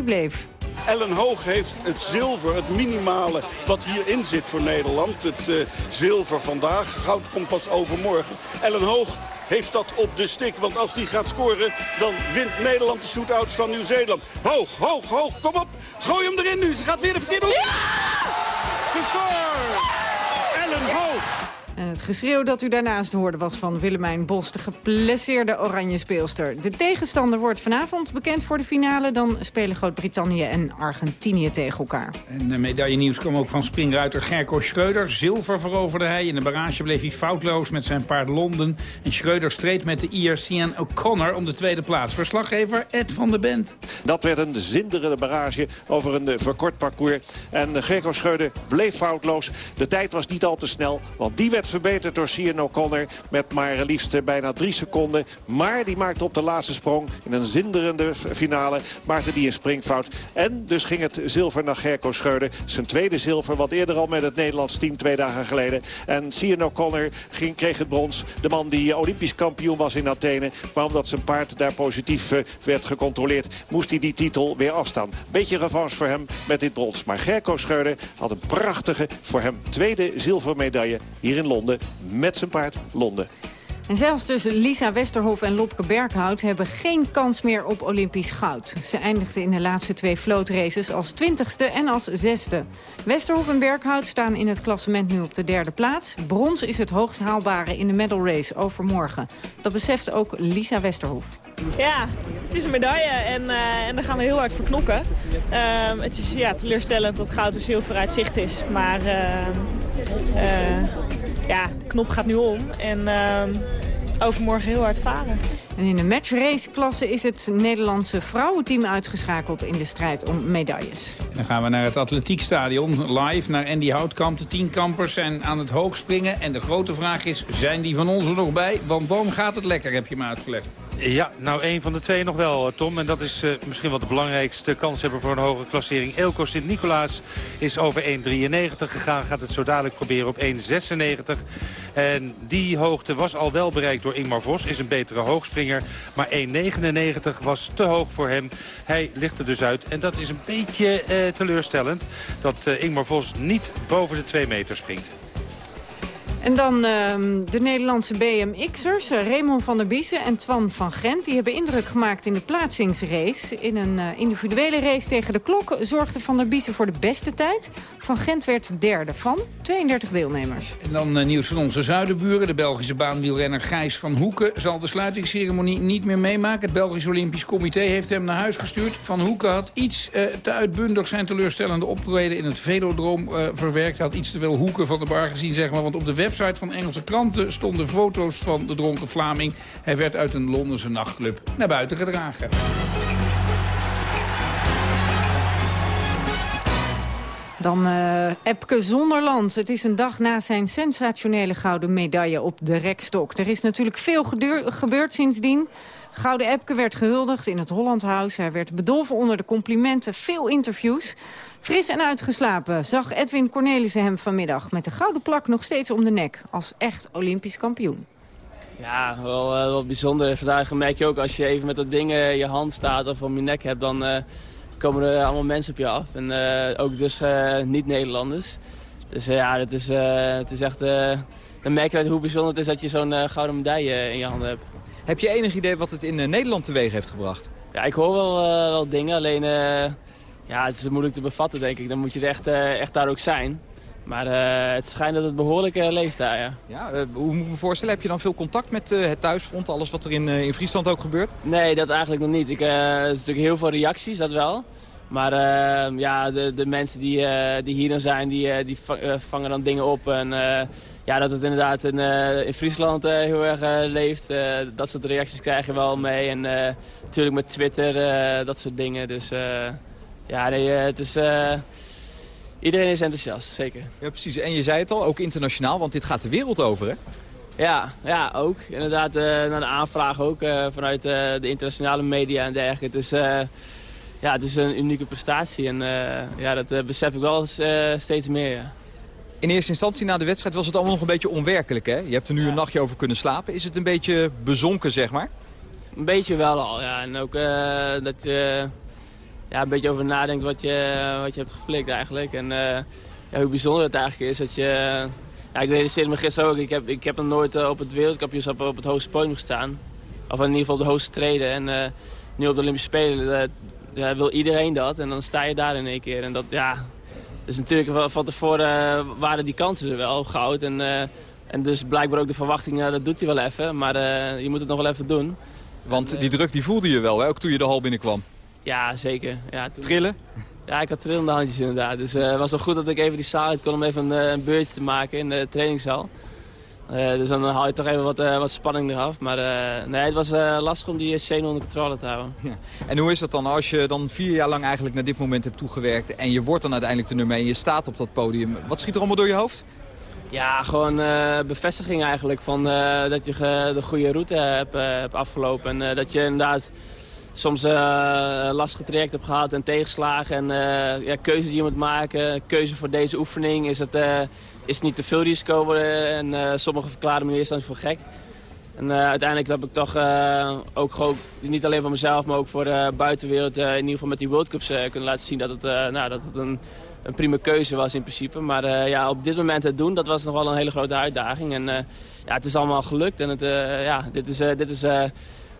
2-2 bleef. Ellen Hoog heeft het zilver, het minimale wat hierin zit voor Nederland. Het eh, zilver vandaag. Goud komt pas overmorgen. Ellen Hoog heeft dat op de stik. Want als die gaat scoren, dan wint Nederland de shootouts van Nieuw-Zeeland. Hoog, hoog, hoog. Kom op. Gooi hem erin nu. Ze gaat weer de verkeerde hoek. Gescoord! Ellen Hoog. En het geschreeuw dat u daarnaast hoorde was van Willemijn Bos... de geblesseerde oranje speelster. De tegenstander wordt vanavond bekend voor de finale. Dan spelen Groot-Brittannië en Argentinië tegen elkaar. En de medaillenieuws kwam ook van springruiter Gerko Schreuder. Zilver veroverde hij. In de barrage bleef hij foutloos met zijn paard Londen. En Schreuder streed met de IRCN O'Connor om de tweede plaats. Verslaggever Ed van de Bent. Dat werd een zinderende barrage over een verkort parcours. En Gerko Schreuder bleef foutloos. De tijd was niet al te snel, want die werd verbeterd door Cian O'Connor met maar liefst bijna drie seconden. Maar die maakte op de laatste sprong in een zinderende finale maakte die een springfout. En dus ging het zilver naar Gerko Schreuder. Zijn tweede zilver, wat eerder al met het Nederlands team twee dagen geleden. En Cian O'Connor kreeg het brons. De man die olympisch kampioen was in Athene. Maar omdat zijn paard daar positief eh, werd gecontroleerd... moest hij die titel weer afstaan. Beetje revanche voor hem met dit brons. Maar Gerko Schreuder had een prachtige, voor hem tweede zilvermedaille hier in Londen met zijn paard Londen. En zelfs tussen Lisa Westerhof en Lopke Berghout hebben geen kans meer op Olympisch goud. Ze eindigden in de laatste twee floatraces als twintigste en als zesde. Westerhof en Berghout staan in het klassement nu op de derde plaats. Brons is het hoogst haalbare in de medal race overmorgen. Dat beseft ook Lisa Westerhof. Ja, het is een medaille en, uh, en daar gaan we heel hard voor knokken. Uh, het is ja, teleurstellend dat goud en zilver uit zicht is. Maar uh, ja, de knop gaat nu om. En ehm, overmorgen heel hard varen. En in de matchrace-klasse is het Nederlandse vrouwenteam uitgeschakeld in de strijd om medailles. En dan gaan we naar het atletiekstadion live naar Andy Houtkamp. De tienkampers zijn aan het hoogspringen. En de grote vraag is, zijn die van ons er nog bij? Want dan gaat het lekker, heb je me uitgelegd. Ja, nou een van de twee nog wel, eh, Tom. En dat is uh, misschien wel de belangrijkste kans hebben voor een hoge klassering. Elko Sint-Nicolaas is over 1,93 gegaan. Gaat het zo dadelijk proberen op 1,96. En die hoogte was al wel bereikt door Ingmar Vos. Is een betere Maar 1,99 was te hoog voor hem. Hij ligt er dus uit. En dat is een beetje uh, teleurstellend. Dat Ingmar Vos niet boven de 2 meter springt. En dan uh, de Nederlandse BMX'ers, uh, Raymond van der Biesen en Twan van Gent. Die hebben indruk gemaakt in de plaatsingsrace. In een uh, individuele race tegen de klok zorgde van der Biesen voor de beste tijd. Van Gent werd derde van 32 deelnemers. En dan uh, nieuws van onze zuidenburen. De Belgische baanwielrenner Gijs van Hoeken zal de sluitingsceremonie niet meer meemaken. Het Belgisch Olympisch Comité heeft hem naar huis gestuurd. Van Hoeken had iets te uitbundig zijn teleurstellende optreden in het velodroom verwerkt. Hij had iets te veel hoeken van de bar gezien, zeg maar. Want op de web website van Engelse kranten stonden foto's van de dronken Vlaming. Hij werd uit een Londense nachtclub naar buiten gedragen. Dan uh, Epke Zonderland. Het is een dag na zijn sensationele gouden medaille op de rekstok. Er is natuurlijk veel gebeurd sindsdien. Gouden Epke werd gehuldigd in het Hollandhuis. Hij werd bedolven onder de complimenten, veel interviews. Fris en uitgeslapen zag Edwin Cornelissen hem vanmiddag... met de gouden plak nog steeds om de nek als echt Olympisch kampioen. Ja, wel, uh, wel bijzonder. Vandaag merk je ook als je even met dat ding in je hand staat of om je nek hebt... dan uh, komen er allemaal mensen op je af. En uh, ook dus niet-Nederlanders. Dus ja, het is, het is echt... dan merk je hoe bijzonder het is dat je zo'n gouden medaille in je handen hebt. Heb je enig idee wat het in Nederland teweeg heeft gebracht? Ja, ik hoor wel, wel dingen. Alleen ja, het is moeilijk te bevatten, denk ik. Dan moet je er echt, uh, echt daar ook zijn. Maar uh, het schijnt dat het behoorlijk uh, leeft daar, ja. ja hoe moet ik me voorstellen? Heb je dan veel contact met het thuisfront? Alles wat er in, in Friesland ook gebeurt? Nee, dat eigenlijk nog niet. Ik, er is natuurlijk heel veel reacties, dat wel. Maar ja, de, de mensen die, die hier dan zijn, die, die vangen dan dingen op. En ja, dat het inderdaad in, in Friesland heel erg leeft. dat soort reacties krijgen we wel mee. En natuurlijk met Twitter, dat soort dingen. Dus ja, nee, eh, het is... Uh, iedereen is enthousiast, zeker. Ja, precies. En je zei het al, ook internationaal, want dit gaat de wereld over, hè? Ja, ja ook. Inderdaad, uh, naar de aanvraag ook uh, vanuit de internationale media en dergelijke. Het is, ja, het is een unieke prestatie en ja, dat besef ik wel steeds meer, ja. In eerste instantie na de wedstrijd was het allemaal nog een beetje onwerkelijk, hè? Je hebt er nu een nachtje over kunnen slapen. Is het een beetje bezonken, zeg maar? Een beetje wel al, ja. En ook dat je ja, een beetje over nadenkt wat je, wat je hebt geflikt eigenlijk. En uh, ja, hoe bijzonder het eigenlijk is dat je... Ja, ik realiseerde me gisteren ook, ik heb, ik heb nog nooit op het wereldkampioenschap op het hoogste podium gestaan. Of in ieder geval op de hoogste treden. En nu op de Olympische Spelen ja, wil iedereen dat. En dan sta je daar in één keer. En dat, ja, dus natuurlijk van tevoren waren die kansen er wel, goud. En En dus blijkbaar ook de verwachting, dat doet hij wel even. Maar je moet het nog wel even doen. Want die druk die voelde je wel, hè? ook toen je de hal binnenkwam. Ja, zeker. Ja, toen... Trillen? Ja, ik had trillende handjes inderdaad. Dus het was wel goed dat ik even die zaal uit kon om even een, een beurtje te maken in de trainingszaal. Uh, dus dan haal je toch even wat, uh, wat spanning eraf. Maar uh, nee, het was lastig om die scène onder controle te houden. Ja. En hoe is dat dan als je dan vier jaar lang eigenlijk naar dit moment hebt toegewerkt... en je wordt dan uiteindelijk de nummer 1 je staat op dat podium. Wat schiet er allemaal door je hoofd? Ja, gewoon bevestiging eigenlijk van dat je de goede route hebt, hebt afgelopen. En dat je inderdaad soms uh, lastige traject heb gehad en tegenslagen. En uh, ja, keuzes die je moet maken. Keuze voor deze oefening. Is het, uh, is niet te veel risico worden? En sommigen verklaren me eerst voor gek. En uiteindelijk heb ik toch ook niet alleen voor mezelf, maar ook voor de buitenwereld, in ieder geval met die World Cups kunnen laten zien dat het, nou, dat het een, een prima keuze was in principe. Maar ja, op dit moment het doen, dat was nog wel een hele grote uitdaging. En ja, het is allemaal gelukt en het, ja, dit is, dit is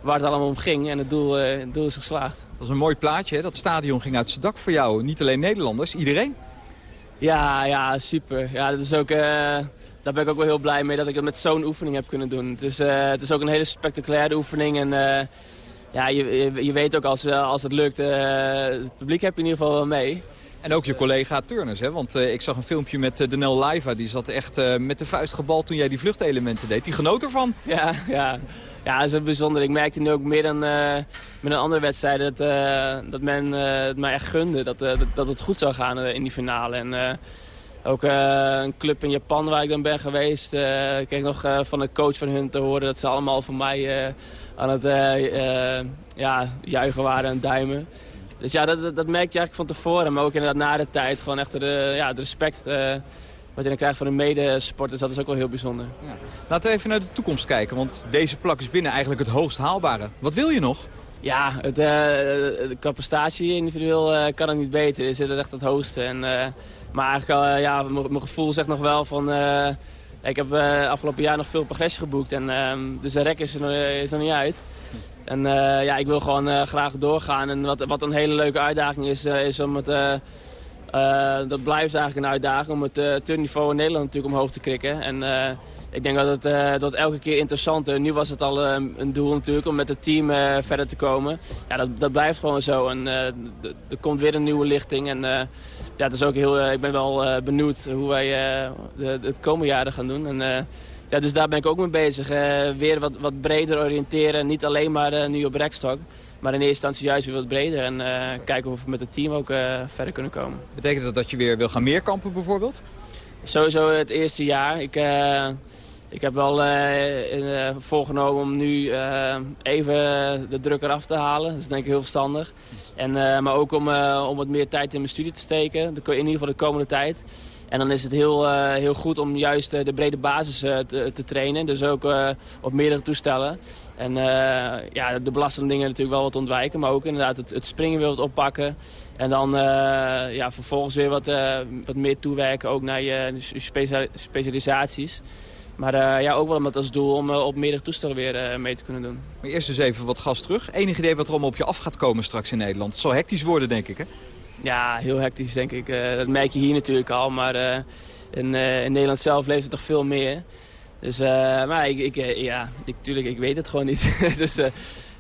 waar het allemaal om ging. En het doel, uh, het doel is geslaagd. Dat was een mooi plaatje. Hè? Dat stadion ging uit zijn dak voor jou. Niet alleen Nederlanders, iedereen. Ja, ja, super. Ja, dat is ook, uh, daar ben ik ook wel heel blij mee dat ik het met zo'n oefening heb kunnen doen. Het is, uh, het is ook een hele spectaculaire oefening. En ja, je, je, weet ook als, als het lukt, het publiek heb je in ieder geval wel mee. En ook je collega turners, hè? want ik zag een filmpje met Danel Laiva. Die zat echt met de vuist gebald toen jij die vluchtelementen deed. Die genoot ervan. Ja, ja. Ja, dat is bijzonder. Ik merkte nu ook meer dan uh, met een andere wedstrijd dat, uh, dat men uh, het mij echt gunde. Dat, dat, dat, het goed zou gaan in die finale. En ook een club in Japan waar ik dan ben geweest. ik kreeg nog van de coach van hun te horen dat ze allemaal voor mij aan het ja, juichen waren en duimen. Dus ja, dat, dat, dat merk je eigenlijk van tevoren. Maar ook inderdaad na de tijd gewoon echt de, ja, de respect wat je dan krijgt van een medesporters, dat is ook wel heel bijzonder. Ja. Laten we even naar de toekomst kijken, want deze plak is binnen eigenlijk het hoogst haalbare. Wat wil je nog? Ja, het, uh, de capacitatie individueel uh, kan het niet beter. Is het echt het hoogste. En, uh, maar eigenlijk, ja, mijn gevoel zegt nog wel van... ik heb afgelopen jaar nog veel progressie geboekt. En, ehm, dus de rek is er, is er niet uit. En ja, ik wil gewoon graag doorgaan. En wat, wat een hele leuke uitdaging is, is om het dat blijft eigenlijk een uitdaging om het uh, turnniveau in Nederland natuurlijk omhoog te krikken. En uh, ik denk dat het dat elke keer interessanter. Nu was het al een doel natuurlijk om met het team verder te komen. Ja, dat, dat blijft gewoon zo. En er komt weer een nieuwe lichting. En ja, het is ook heel, ik ben wel benieuwd hoe wij het komende jaren gaan doen. En, ja, dus daar ben ik ook mee bezig. weer wat, wat breder oriënteren. Niet alleen maar nu op rekstok. Maar in eerste instantie juist weer wat breder. En uh, kijken of we met het team ook uh, verder kunnen komen. Betekent dat dat je weer wil gaan meerkampen bijvoorbeeld? Sowieso het eerste jaar. Ik, uh, ik heb wel in, voorgenomen om nu even de druk eraf te halen. Dat is denk ik heel verstandig. En, maar ook om, om wat meer tijd in mijn studie te steken. In ieder geval de komende tijd. En dan is het heel, uh, heel goed om juist uh, de brede basis uh, te, te, trainen. Dus ook op meerdere toestellen. En ja, de belastende dingen natuurlijk wel wat ontwijken. Maar ook inderdaad het, het springen weer wat oppakken. En dan ja, vervolgens weer wat, wat meer toewerken ook naar je specialisaties. Maar ja, ook wel met als doel om op meerdere toestellen weer mee te kunnen doen. Maar eerst eens even wat gas terug. Enig idee wat er allemaal op je af gaat komen straks in Nederland. Het zal hectisch worden, denk ik, hè? Ja, heel hectisch denk ik. Uh, dat merk je hier natuurlijk al, maar uh, in, uh, in, Nederland zelf leeft het toch veel meer. Dus, maar ik, ik ja, ik, ik weet het gewoon niet. [LAUGHS] dus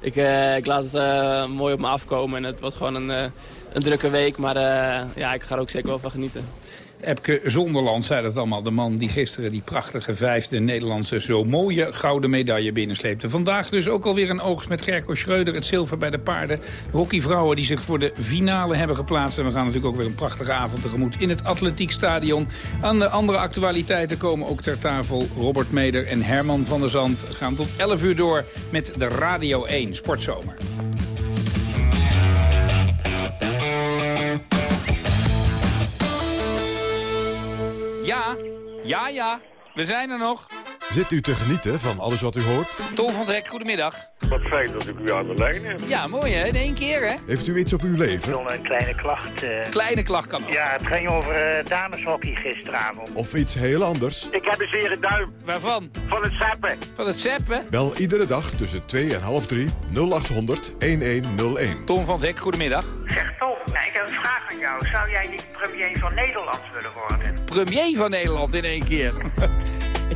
ik, ik laat het mooi op me afkomen en het wordt gewoon een, een drukke week. Maar ja, ik ga er ook zeker wel van genieten. Epke Zonderland zei dat allemaal. De man die gisteren die prachtige vijfde Nederlandse zo mooie gouden medaille binnensleepte. Vandaag dus ook alweer een oogst met Gerko Schreuder. Het zilver bij de paarden. De hockeyvrouwen die zich voor de finale hebben geplaatst. En we gaan natuurlijk ook weer een prachtige avond tegemoet in het Atletiekstadion. Aan de andere actualiteiten komen ook ter tafel Robert Meder en Herman van der Zand. Gaan tot 11 uur door met de Radio 1 Sportzomer. Ja, ja, ja. We zijn er nog. Zit u te genieten van alles wat u hoort? Tom van Hek, goedemiddag. Wat fijn dat ik u aan de lijn heb. Ja, mooi hè, in één keer hè. Heeft u iets op uw leven? Nog een kleine klacht. Uh... Kleine klacht kan ook. Ja, het ging over uh, dameshockey gisteravond. Of iets heel anders? Ik heb een zere duim. Waarvan? Van het zappen. Van het zappen? Bel iedere dag tussen 2 en half 3 0800 1101. Tom van Hek, goedemiddag. Zeg Tom, nou, ik heb een vraag aan jou. Zou jij niet premier van Nederland willen worden? Premier van Nederland in één keer? [LAUGHS]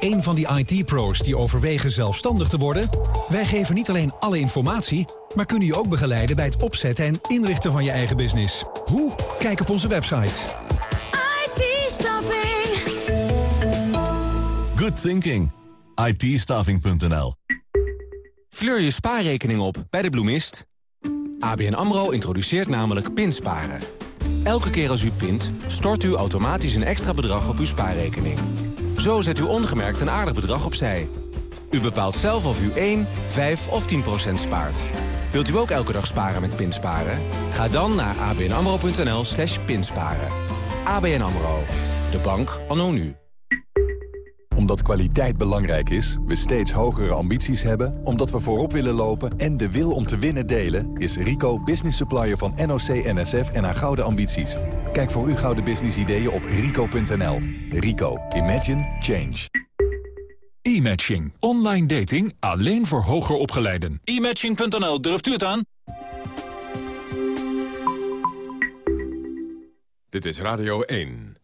Een van die IT-pro's die overwegen zelfstandig te worden? Wij geven niet alleen alle informatie, maar kunnen je ook begeleiden bij het opzetten en inrichten van je eigen business. Hoe? Kijk op onze website. IT-staffing. Good thinking. it Fleur je spaarrekening op bij de bloemist. ABN AMRO introduceert namelijk pinsparen. Elke keer als u pint, stort u automatisch een extra bedrag op uw spaarrekening. Zo zet u ongemerkt een aardig bedrag opzij. U bepaalt zelf of u 1, 5 of 10 procent spaart. Wilt u ook elke dag sparen met Pinsparen? Ga dan naar abnamro.nl slash pinsparen. ABN AMRO. De bank anno nu omdat kwaliteit belangrijk is, we steeds hogere ambities hebben... omdat we voorop willen lopen en de wil om te winnen delen... is Rico business supplier van NOC, NSF en haar gouden ambities. Kijk voor uw gouden business ideeën op rico.nl. Rico. Imagine. Change. E-matching. Online dating alleen voor hoger opgeleiden. E-matching.nl, durft u het aan? Dit is Radio 1.